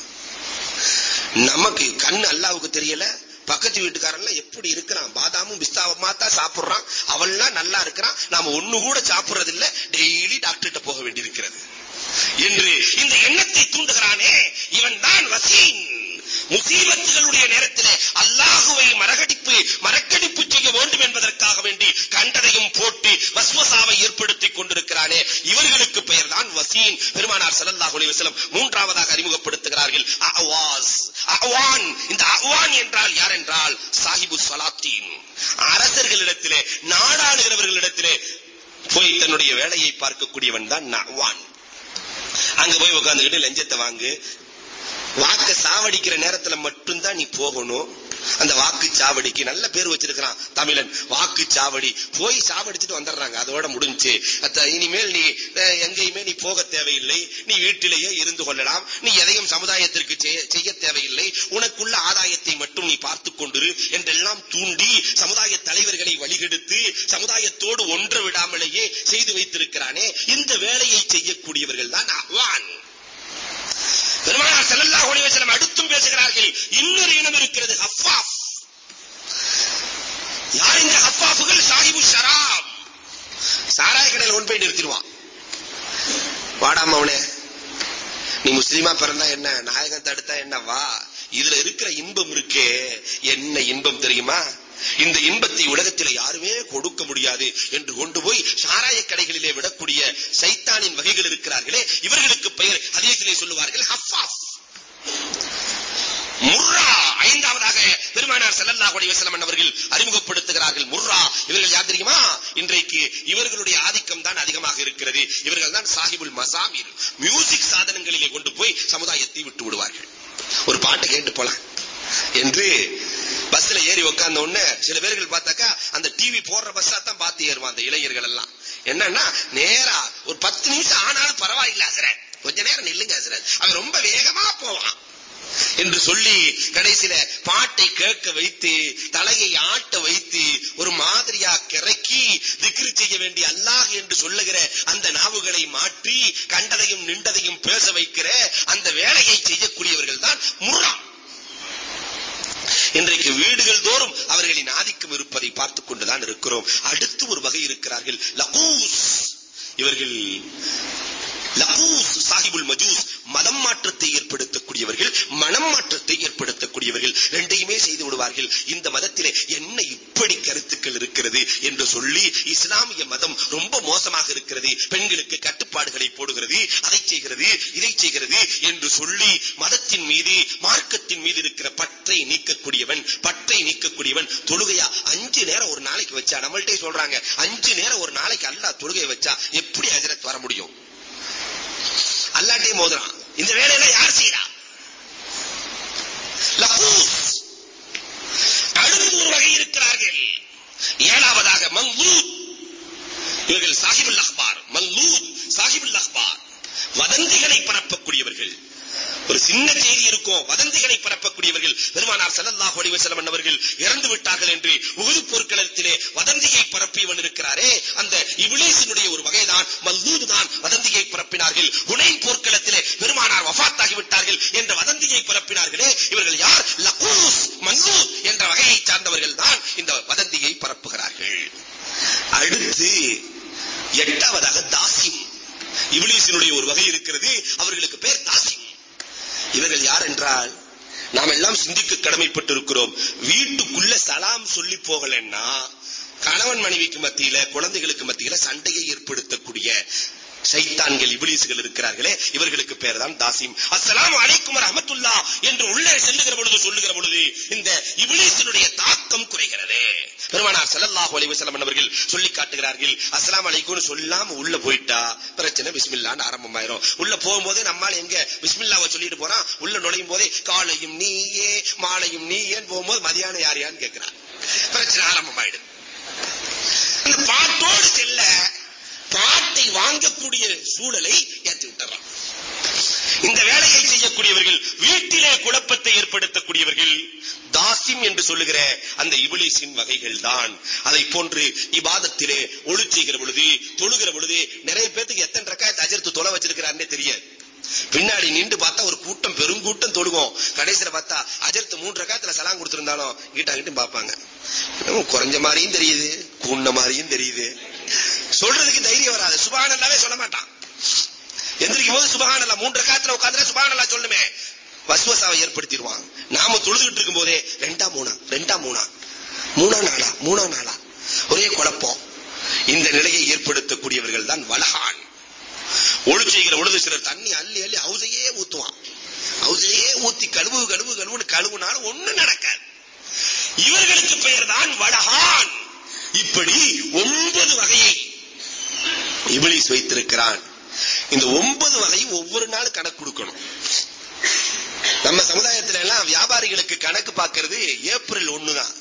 நமக்கு கண் அல்லாவுக்கு தெரியல பக்கத்து வீட்டுக்காரன்லாம் எப்படி இருக்கிறான்? பாதாமும் பிஸ்தாவும் மாத்தா சாப்பிடுறான். அவன்லாம் நல்லா இருக்கிறான். நாம ஒண்ணு கூட சாப்பிடுறது இல்ல டெய்லி டாக்டர்கிட்ட போக வேண்டியிருக்கிறது. என்று இந்த எண்ணத்தை தூண்டுகிறானே இவன் தான் வசீன் முசீபத்துகளுடைய நேரத்தில் அல்லாஹுவை மரகடிப்பு மரக்கடிப்பு செய்ய வேண்டும் என்பதற்காக வேண்டி கண்டதையும் போட்டு வஸ்வசாவை ஏற்படுத்திக் கொண்டிருக்கிறானே. இவர்களுக்கு பெயர் தான் வசீன் பெருமானார் ஸல்லல்லாஹு அலைஹி வஸல்லம் மூன்றாவதாக அறிமுகப்படுத்துகிறார்கள். அவாஸ் அவான் இந்த அவான் என்றால் யார் என்றால் சாஹிபு சலாத்தீன் அரசர்களிடத்திலே நாடாளுகிறவர்களிடத்திலே போய் தன்னுடைய வேலையை பார்க்கக்கூடியவன் தான் நவான் அங்க போய் உட்கார்ந்துகிட்டு லஞ்சத்தை வாங்கு. வாக்க சாவடிக்கிற நேரத்துல மட்டும்தான் நீ போகணும். அந்த வாக்கு சாவடிக்கு நல்ல பேர் வச்சிருக்கிறான் தமிழன். வாக்கு சாவடி. போய் சாவடிச்சுட்டு வந்துடுறாங்க. அதோட முடிஞ்சு. இனிமேல் நீ எங்கேயுமே நீ போக தேவையில்லை. நீ வீட்டிலேயே இருந்து கொள்ளலாம். நீ எதையும் சமுதாயத்திற்கு செய்ய- செய்ய தேவையில்லை. உனக்குள்ள ஆதாயத்தை மட்டும் நீ பார்த்துக் கொண்டிரு என்றெல்லாம் தூண்டி சமுதாய தலைவர்களை வழிகெடுத்து சமுதாயத்தோடு ஒன்று விடாமலேயே செய்து வைத்திருக்கிறானே. இந்த வேலையை செய்யக்கூடியவர்கள் தான் அவான் பெருமானார் செல்லல்லா அலைஹி வஸல்லம் அடுத்தும் பேசுகிறார்கள் இன்னொரு இனம் இருக்கிறது ஹஃபாஃப் யார் இந்த ஹஃபாஃபுகள் சாஹிபு ஷராப். சாராய கடையில் கொண்டு போய் நிறுத்திடுவான். வாடாம அவனே நீ முஸ்லீமா பிறந்தா என்ன நாயகம் தடுத்தா என்ன வா. இதுல இருக்கிற இன்பம் இருக்கே என்ன இன்பம் தெரியுமா? இந்த இன்பத்தை உலகத்தில் யாருமே கொடுக்க முடியாது என்று கொண்டு போய் சாராய கடைகளிலே விடக்கூடிய சைத்தானின் வகைகள் இருக்கிறார்களே இவர்களுக்கு பெயர் ஹதீஸிலே சொல்லுவார்கள் ஹஃபாஃப் முர்ரா ஐந்தாவதாக பெருமானார் ஸல்லல்லாஹு அலைஹி வஸல்லம் அவர்கள் அறிமுகப்படுத்துகிறார்கள். முர்ரா இவர்கள் யார் தெரியுமா? இன்றைக்கு இவர்களுடைய ஆதிக்கம் தான் அதிகமாக இருக்கிறது. இவர்கள் தான் சாஹிபுல் மசாமீர் மியூசிக் சாதனங்களிலே கொண்டு போய் சமுதாயத்தை விட்டு விடுவார்கள். ஒரு பாட்டு கேட்டு போலாம். என்று பஸ்ல ஏறி உட்கார்ந்த உடனே சில பேர்கள் பார்த்தாக்கா அந்த டிவி போடுற பஸ்ஸா தான் பார்த்து ஏறுவான் அந்த இளைஞர்கள் எல்லாம். என்னன்னா நேரா ஒரு பத்து நிமிஷம் ஆனாலும் பரவாயில்ல ஹசரத். கொஞ்ச நேரம் நில்லுங்க ஹசரத். அவன் ரொம்ப வேகமா போவான். என்று சொல்லி கடைசியில பாட்டை கேட்க வைத்து தலையை ஆட்ட வைத்து ஒரு மாதிரியா கிறக்கி திக்ரு செய்ய வேண்டிய அல்லாஹ் என்று சொல்லுகிற அந்த நாவுகளை மாற்றி கண்டதையும் நின்றதையும் பேச வைக்கிற அந்த வேலையை செய்யக்கூடியவர்கள் தான் முர்ரா. இன்றைக்கு வீடுகள் தோறும் அவர்களின் ஆதிக்கம் இருப்பதை பார்த்துக் கொண்டுதான் இருக்கிறோம். அடுத்து ஒரு வகை இருக்கிறார்கள். லகூஸ். இவர்கள் லகூஸ் சாஹிபுல் மஜூஸ் மதம் மாற்றத்தை ஏற்படுத்தக்கூடியவர்கள் மனம் மாற்றத்தை ஏற்படுத்தக்கூடியவர்கள் ரெண்டையுமே செய்து விடுவார்கள். இந்த மதத்திலே என்ன இப்படி கருத்துக்கள் இருக்கிறது என்று சொல்லி இஸ்லாமிய மதம் ரொம்ப மோசமாக இருக்கிறது. பெண்களுக்கு கட்டுப்பாடுகளை போடுகிறது அதை செய்கிறது இதை செய்கிறது என்று சொல்லி மதத்தின் மீது மார்க்கத்தின் மீது இருக்கிற பற்றை நீக்கக்கூடியவன் பற்றை நீக்கக்கூடியவன் தொழுகையா அஞ்சு நேரம் ஒரு நாளைக்கு வச்சா நம்மள்ட்டே சொல்றாங்க அஞ்சு நேரம் ஒரு நாளைக்கு அல்லாஹ் தொழுகை வச்சா எப்படி ஹஜரத் வர முடியும் அல்லாட்டே மோதுறான் இந்த வேலையெல்லாம் யார் செய்யறா லபூஸ் அடுத்து ஒரு வகை இருக்கிறார்கள் ஏழாவதாக மங்லூத் இவர்கள் சாஹிபுல் அக்பார் மங்லூத் சாஹிபுல் அக்பார் வதந்திகளை பரப்பக்கூடியவர்கள் ஒரு சின்ன செய்தி இருக்கும் வதந்திகளை பரப்பக்கூடியவர்கள் பெருமானார் ஸல்லல்லாஹு அலைஹி வஸல்லம் அவர்கள் இறந்து விட்டார்கள் என்று உஹது போர்க்களத்திலே வதந்தியை பரப்பியவன் இருக்கிறாரே அந்த இப்லீஸினுடைய ஒரு வகைதான் மல்லூத் தான் வதந்தியை பரப்பினார்கள் ஹுனைன் போர்க்களத்திலே பெருமானார் வஃபாத்தாகி விட்டார்கள் என்ற வதந்தியை பரப்பினார்களே இவர்கள் யார் லகூஸ் மல்லூத் என்ற வகையை சார்ந்தவர்கள் தான் இந்த வதந்தியை பரப்புகிறார்கள் அடுத்து எட்டாவதாக தாசிம் இப்லீஸினுடைய ஒரு வகை இருக்கிறது அவர்களுக்கு பேர் தாசிம் இவர்கள் யார் என்றால் நாம் எல்லாம் சிந்திக்க கடமைப்பட்டிருக்கிறோம் வீட்டுக்குள்ள சலாம் சொல்லி போகலன்னா கணவன் மனைவிக்கு மத்தியில குழந்தைகளுக்கு மத்தியில சண்டையை ஏற்படுத்தக்கூடிய சைத்தான்கள் இருக்கிறார்களே இவர்களுக்கு பேர் தான் தாசிம். அஸ்ஸலாமு அலைக்கும் ரஹமத்துல்லா என்று உள்ளே செல்லுகிற பொழுது சொல்லுகிற பொழுது இந்த இபிலிசினுடைய தாக்கம் குறைகிறது. பெருமானார் ஸல்லல்லாஹு அலைஹி வஸல்லம் அவர்கள் சொல்லி காட்டுகிறார்கள் அஸ்ஸலாமு அலைக்கும் சொல்லாம உள்ள போயிட்டா பிரச்சனை பிஸ்மில்லான்னு ஆரம்பமாயிரும். உள்ள போகும்போது நம்மால் எங்க பிஸ்மில்லாவை சொல்லிட்டு போறான் உள்ள நுழையும் போதே காலையும் நீயே மாலையும் நீயேன்னு போகும்போது மதியானம் யார் யான்னு கேட்கிறான் பிரச்சனை ஆரம்பமாயிடுது அந்த பாட்டோடு செல்ல பாட்டை வாங்கக்கூடிய சூழலை ஏற்றி விட்டுறான் இந்த வேலையை செய்யக்கூடியவர்கள் வீட்டிலே குழப்பத்தை ஏற்படுத்தக்கூடியவர்கள் தாசிம் என்று சொல்லுகிற அந்த இபிலிசின் வகைகள் தான் போன்று இபாதத்திலே ஒளி செய்கிற பொழுது தொழுகிற பொழுது நிறைய பேத்துக்கு எத்தனை ரக்காயத்தை அஜர்த்து தொலை வச்சிருக்கிறாருன்னே தெரியாது. பின்னாடி நின்று பார்த்தா ஒரு கூட்டம் பெருங்கூட்டம் தொழுகும். கடைசியில பார்த்தா அஜர்த்து மூன்று ரக்காத்துல சலாம் கொடுத்திருந்தாலும் கிட்ட கிட்ட பார்ப்பாங்க குறைஞ்ச மாதிரியும் தெரியுது கூண்ண மாதிரியும் தெரியுது. சொல்றதுக்கு தைரியம் வராது. சுபானல்லாவே சொல்ல மாட்டான். எந்திரிக்கும் போது சுபகானல்லா மூன்று ரக்காத்துல உட்கார்ந்தா சுபஹானல்லா சொல்லுமே. வசுவசாவை ஏற்படுத்திடுவான். நாம தொழுதுகிட்டு இருக்கும் போதே ரெண்டா மூணா ரெண்டா மூணா. மூணா நாளா மூணா நாளா. ஒரே குழப்பம். இந்த நிலையை ஏற்படுத்தக்கூடியவர்கள் தான் வலகான். ஒளி செய்கிற பொழுது சிலர் தண்ணி அள்ளி அள்ளி ஹவுசையே ஊத்துவான். ஹவுசையே ஊத்தி கழுவு கழுவு கழுவுன்னு கழுவுனாலும் ஒண்ணு நடக்காது. இவர்களுக்கு பெயர் தான் வடகான் இப்படி ஒன்பது வகையை இபிலிஸ் வைத்திருக்கிறான். இந்த ஒன்பது வகையும் ஒவ்வொரு நாள் கணக்கு கொடுக்கணும். நம்ம சமுதாயத்துல எல்லாம் வியாபாரிகளுக்கு கணக்கு பார்க்கிறது ஏப்ரல் ஒண்ணுதான்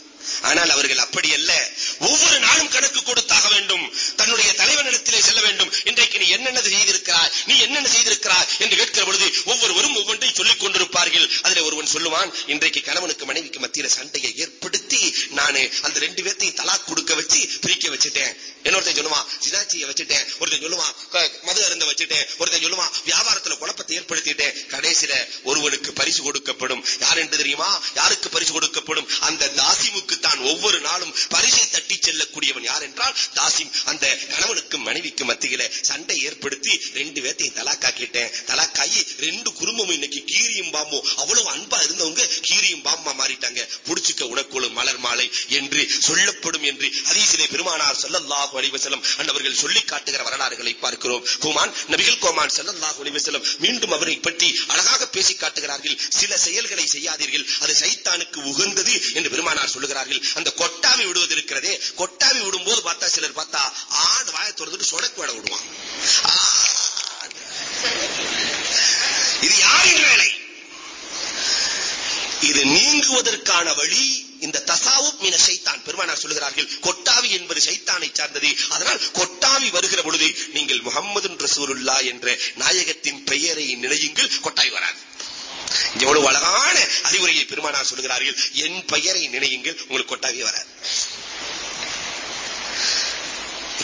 ஆனால் அவர்கள் அப்படி அல்ல ஒவ்வொரு நாளும் கணக்கு கொடுத்தாக வேண்டும். தன்னுடைய தலைவனிடத்திலே செல்ல வேண்டும். இன்றைக்கு நீ என்னென்ன செய்திருக்கிறாய்? நீ என்னென்ன செய்திருக்கிறாய்? என்று கேட்கிற பொழுது ஒவ்வொருவரும் ஒவ்வொன்றை சொல்லிக் கொண்டிருப்பார்கள். அதில் ஒருவன் சொல்லுவான் இன்றைக்கு கணவனுக்கு மனைவிக்கு மத்தியில சண்டையை ஏற்படுத்தி நானு அந்த ரெண்டு பேர்த்தையும் தலாக் கொடுக்க வச்சு பிரிக்க வச்சுட்டேன். இன்னொருத்தன் சொல்லுவான் சிதாச்சியை வச்சுட்டேன். ஒருத்தன் சொல்லுவான் மது அருந்த வச்சுட்டேன். ஒருத்தன் சொல்லுவான் வியாபாரத்துல குழப்பத்தை ஏற்படுத்திட்டேன். கடைசியில ஒருவனுக்கு பரிசு கொடுக்கப்படும். யார் என்று தெரியுமா? யாருக்கு பரிசு கொடுக்கப்படும்? அந்த தாசிமுக்கு தான் ஒவ்வொரு நாளும் பரிசை தட்டி செல்லக்கூடியவன் யார் என்றால் தாசிம். அந்த கணவனுக்கு மனைவிக்கு மத்தியில சண்டை ஏற்படுத்தி ரெண்டு பேர்த்தையும் தலாக்காக்கிட்டேன். தலாக்காயி ரெண்டு குடும்பமும் இன்னைக்கு கீரியும் பாம்பும். அவ்வளவு அன்பா இருந்தவங்க கீரியும் பாம்பா என்று சொல்லப்படும் என்று ஹதீஸிலே பெருமானார் ஸல்லல்லாஹு அலைஹி வஸல்லம் அன்னவர்கள் சொல்லி காட்டுகிற வரலாறுகளை பார்க்கிறோம். கோமான் நபிகள் கோமான் ஸல்லல்லாஹு அலைஹி வஸல்லம் மீண்டும் அவரை பற்றி அழகாக பேசி காட்டுகிறார்கள். சில செயல்களை செய்யாதீர்கள். அது சைத்தானுக்கு உகந்தது என்று பெருமானார் சொல்லுகிறார்கள். அந்த கொட்டாவி விடுவது இருக்கிறதே. கொட்டாவி விடும்போது பார்த்தா சிலர் பார்த்தா ஆடு வாயை திறந்துட்டு சொடக்கு விட விடுவான் இது யாரின் வேலை? இது நீங்குவதற்கான வழி இந்த தசாவுப் மின சைத்தான். பெருமானார் சொல்லுகிறார்கள் கொட்டாவி என்பது சைத்தானை சார்ந்தது. அதனால் கொட்டாவி வருகிற பொழுது நீங்கள் முகம்மது ரசூலுல்லா என்ற நாயகத்தின் பெயரை நினையுங்கள் கொட்டாவி வராது. எவ்வளவு அழகான அறிவுரையை பெருமானார் சொல்லுகிறார்கள் என் பெயரை நினையுங்கள் உங்களுக்கு கொட்டாவி வராது.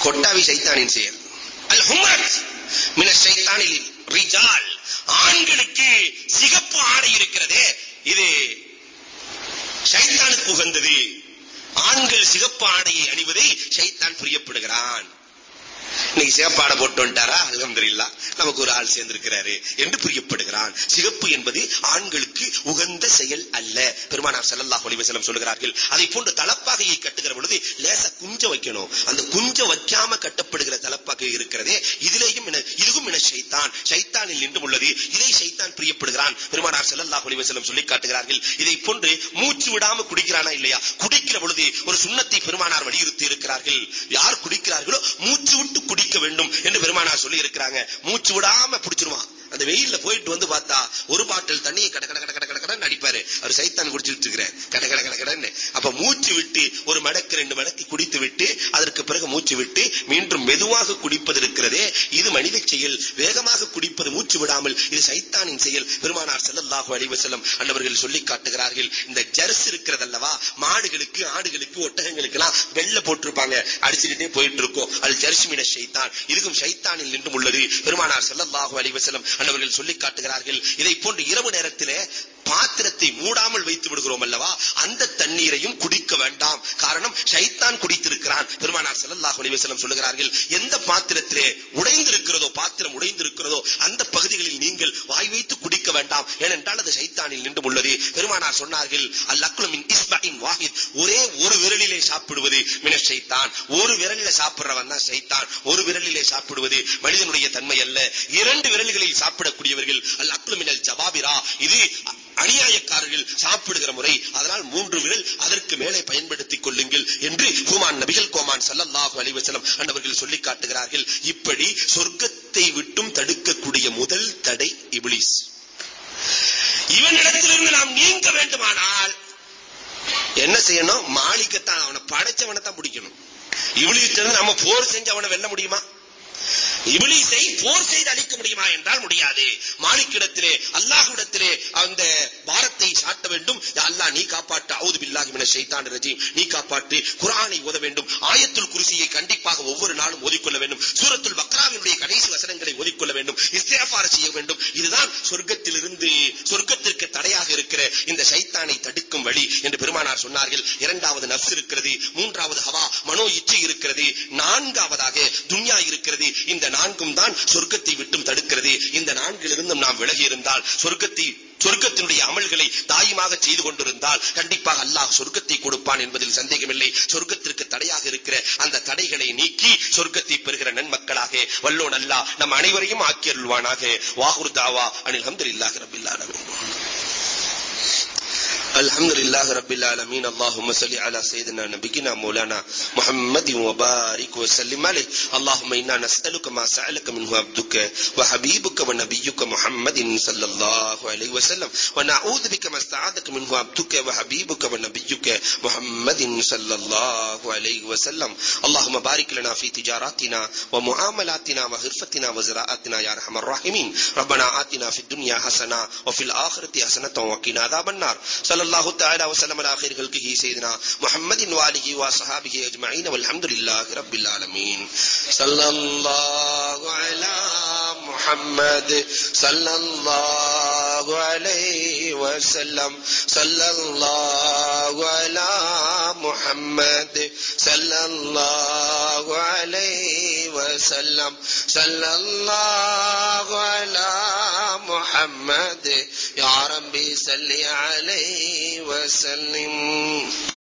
கொட்டாவி சைத்தானின் செயல். அல் ஹுமத் மின சைத்தானில் ரிஜால் ஆண்களுக்கு சிகப்பு ஆடை இருக்கிறதே இது ஷைத்தானுக்கு உகந்தது. ஆண்கள் சிகப்பு ஆடையை அணிவதை சைத்தான் புரியப்படுகிறான். இன்னைக்கு சிகப்பு போட்டு வந்துட்டாரா? அலமதுல்லா நமக்கு ஒரு ஆள் சேர்ந்திருக்கிறாரு. என்று புரியப்படுகிறான். சிகப்பு என்பது ஆண்களுக்கு உகந்த செயல் அல்ல. பெருமானார் செல்லல்லா அலைஹி வஸல்லம் சொல்கிறார்கள் அதை போன்று தலப்பாகையை கட்டுகிற பொழுது லேச குஞ்ச வைக்கணும். அந்த குஞ்ச வைக்காம கட்டப்படுகிற தலப்பாகை இருக்கிறதே இதிலேயும் இதுவும் என சைத்தான் சைத்தானில் நின்று உள்ளது. இதை சைத்தான் பிரியப்படுகிறான். பெருமானார் செல்லல்லா அலைஹி சொல்லி காட்டுகிறார்கள் இதை போன்று மூச்சு விடாம குடிக்கிறானா இல்லையா? குடிக்கிற பொழுது ஒரு சுண்ணத்தை பெருமானார் வலியுறுத்தி இருக்கிறார்கள். யார் குடிக்கிறார்களோ மூச்சு விட்டு குடிக்க வேண்டும் என்று பெருமானார் சொல்லி இருக்கிறாங்க மூச்சு விடாம பிடிச்சிருவான். அந்த வெயில்ல போயிட்டு வந்து பார்த்தா ஒரு பாட்டில் தண்ணியை கட கட கட கட அடிப்பாரு. அவர் சைத்தான் குடிச்சுட்டு இருக்கிறார். கட கட கட அப்ப மூச்சு விட்டு ஒரு மடக்கு ரெண்டு மடக்கு குடித்து விட்டு அதற்கு பிறகு மூச்சு விட்டு மீண்டும் மெதுவாக குடிப்பது இருக்கிறதே. இது மனித செயல். வேகமாக குடிப்பது மூச்சு விடாமல் இது சைத்தானின் செயல். பெருமானார் செல்லல்லாஹு அழிவு செல்லும் அன்னவர்கள் சொல்லி காட்டுகிறார்கள் இந்த ஜர்ஸ் இருக்கிறது அல்லவா மாடுகளுக்கு ஆடுகளுக்கு ஒட்டகங்களுக்கு எல்லாம் வெள்ள போட்டிருப்பாங்க. அடிச்சுக்கிட்டே போயிட்டு இருக்கும் அது ஜர்ஸ் மின ஷைத்தான். இதுக்கும் சைத்தானில் நின்றும் உள்ளது. பெருமானார் செல்லல்லாஹு அழிவு செல்லும் அன்னவர்கள் சொல்லி காட்டுகிறார்கள். இதை போன்று இரவு நேரத்திலே பாத்திரத்தை மூடாமல் வைத்து விடுகிறோம் அல்லவா? அந்த தண்ணீரையும் குடிக்க வேண்டாம். காரணம் ஷைத்தான் குடித்திருக்கிறான். பெருமானார் செல்லல்லாஹ் அலிவசலம் சொல்லுகிறார்கள் எந்த பாத்திரத்திலே உடைந்திருக்கிறதோ பாத்திரம் உடைந்திருக்கிறதோ அந்த பகுதிகளில் நீங்கள் வாய் வைத்து குடிக்க வேண்டாம். ஏனென்றால் அது சைத்தானில் நின்று உள்ளது. பெருமானார் சொன்னார்கள் அல் மின் இஸ்பஇன் வாஹித். ஒரே ஒரு விரலிலே சாப்பிடுவது மின ஷைத்தான். ஒரு விரலிலே சாப்பிடுறவன் தான் ஷைத்தான். ஒரு விரலிலே சாப்பிடுவது மனிதனுடைய தன்மை அல்ல. இரண்டு விரல்களில் சாப்பிடக்கூடியவர்கள் அல் அக்லு மினல் ஜவாபிரா. இது அநியாயக்காரர்கள் சாப்பிடுகிற முறை அதனால் மூன்று விரல் அதற்கு மேலே பயன்படுத்திக் கொள்ளுங்கள் என்று ஹுமான் நபிகள் கோமான் சல்லல்லாஹு அலைஹி வஸல்லம் அன்னவர்கள் சொல்லி காட்டுகிறார்கள். இப்படி சொர்க்கத்தை விட்டும் தடுக்கக்கூடிய முதல் தடை இபிலிஸ். இவனிடத்திலிருந்து நாம் நீங்க வேண்டுமானால் என்ன செய்யணும்? மாளிகத்தான் அவனை படைச்சவனை தான் பிடிக்கணும் இவளிகிட்ட நம்ம போர் செஞ்சு அவனை வெல்ல முடியுமா? இபிலிசை போர் செய்து அழிக்க முடியுமா என்றால் முடியாது. மாலிக்கிடத்திலே அல்லாஹ்விடத்திலே அந்த பாரத்தை சாட்ட வேண்டும். அல்லாஹ் நீ காப்பாற்று. அவுது பில்லாஹி மின ஷைத்தான் ரஜீம். நீ காப்பாற்று. குர்ஆனை ஓத வேண்டும். ஆயத்துல் குர்சியை கண்டிப்பாக ஒவ்வொரு நாளும் ஓதிக்கொள்ள வேண்டும். சூரத்துல் பக்ராவினுடைய கடைசி வசனங்களை ஓதிக்கொள்ள வேண்டும். இஸ்திக்ஃபார் செய்ய வேண்டும். இதுதான் சொர்க்கத்திலிருந்து சொர்க்க இருக்கிற இந்த சைத்தானை தடுக்கும் வழி என்று பெருமானார் சொன்னார்கள். இரண்டாவது நஃப்ஸ் இருக்கிறது மூன்றாவது ஹவா மனோ இச்சை இருக்கிறது நான்காவதாக துன்யா இருக்கிறது. இந்த நான்கும் தான் சொர்க்கத்தை விட்டும் தடுக்கிறது. இந்த நான்கிலிருந்தும் நாம் விலகி இருந்தால் சொர்க்கத்தை சொர்க்கத்தினுடைய அமல்களை தாயுமாக செய்து கொண்டிருந்தால் கண்டிப்பாக அல்லாஹ் சொர்க்கத்தை கொடுப்பான் என்பதில் சந்தேகமில்லை. சொர்க்கத்திற்கு தடையாக இருக்கிற அந்த தடைகளை நீக்கி சொர்க்கத்தை பெறுகிற நன்மக்களாக வல்லோன் அல்லாஹ் நம் அனைவரையும் ஆக்கியருள்வானாக. வாகுர்தாவா வாகுர் தாவா அனில் அல்ஹம்துலில்லாஹி ரப்பில் ஆலமீன். الحمد لله رب العالمين اللهم صل على سيدنا نبينا مولانا محمد وبارك وسلم عليه اللهم إنا نسألك ما سألك منه عبدك وحبيبك ونبيك محمد صلى الله عليه وسلم ونعوذ بك ما استعاذك منه عبدك وحبيبك ونبيك محمد صلى الله عليه وسلم اللهم بارك لنا في تجاراتنا ومعاملاتنا وغرفتنا وزراعتنا يا ارحم الراحمين ربنا آتنا في الدنيا حسنة وفي الآخرة حسنة وقنا عذاب النار صلى الله تعالى وسلم على خير خلقه سيدنا محمد وآله وصحابه أجمعين والحمد لله رب العالمين صلى الله على محمد صلى الله عليه وسلم صلى الله على محمد صلى الله عليه وسلم صلى الله على محمد يا ربي صل عليه وسلم.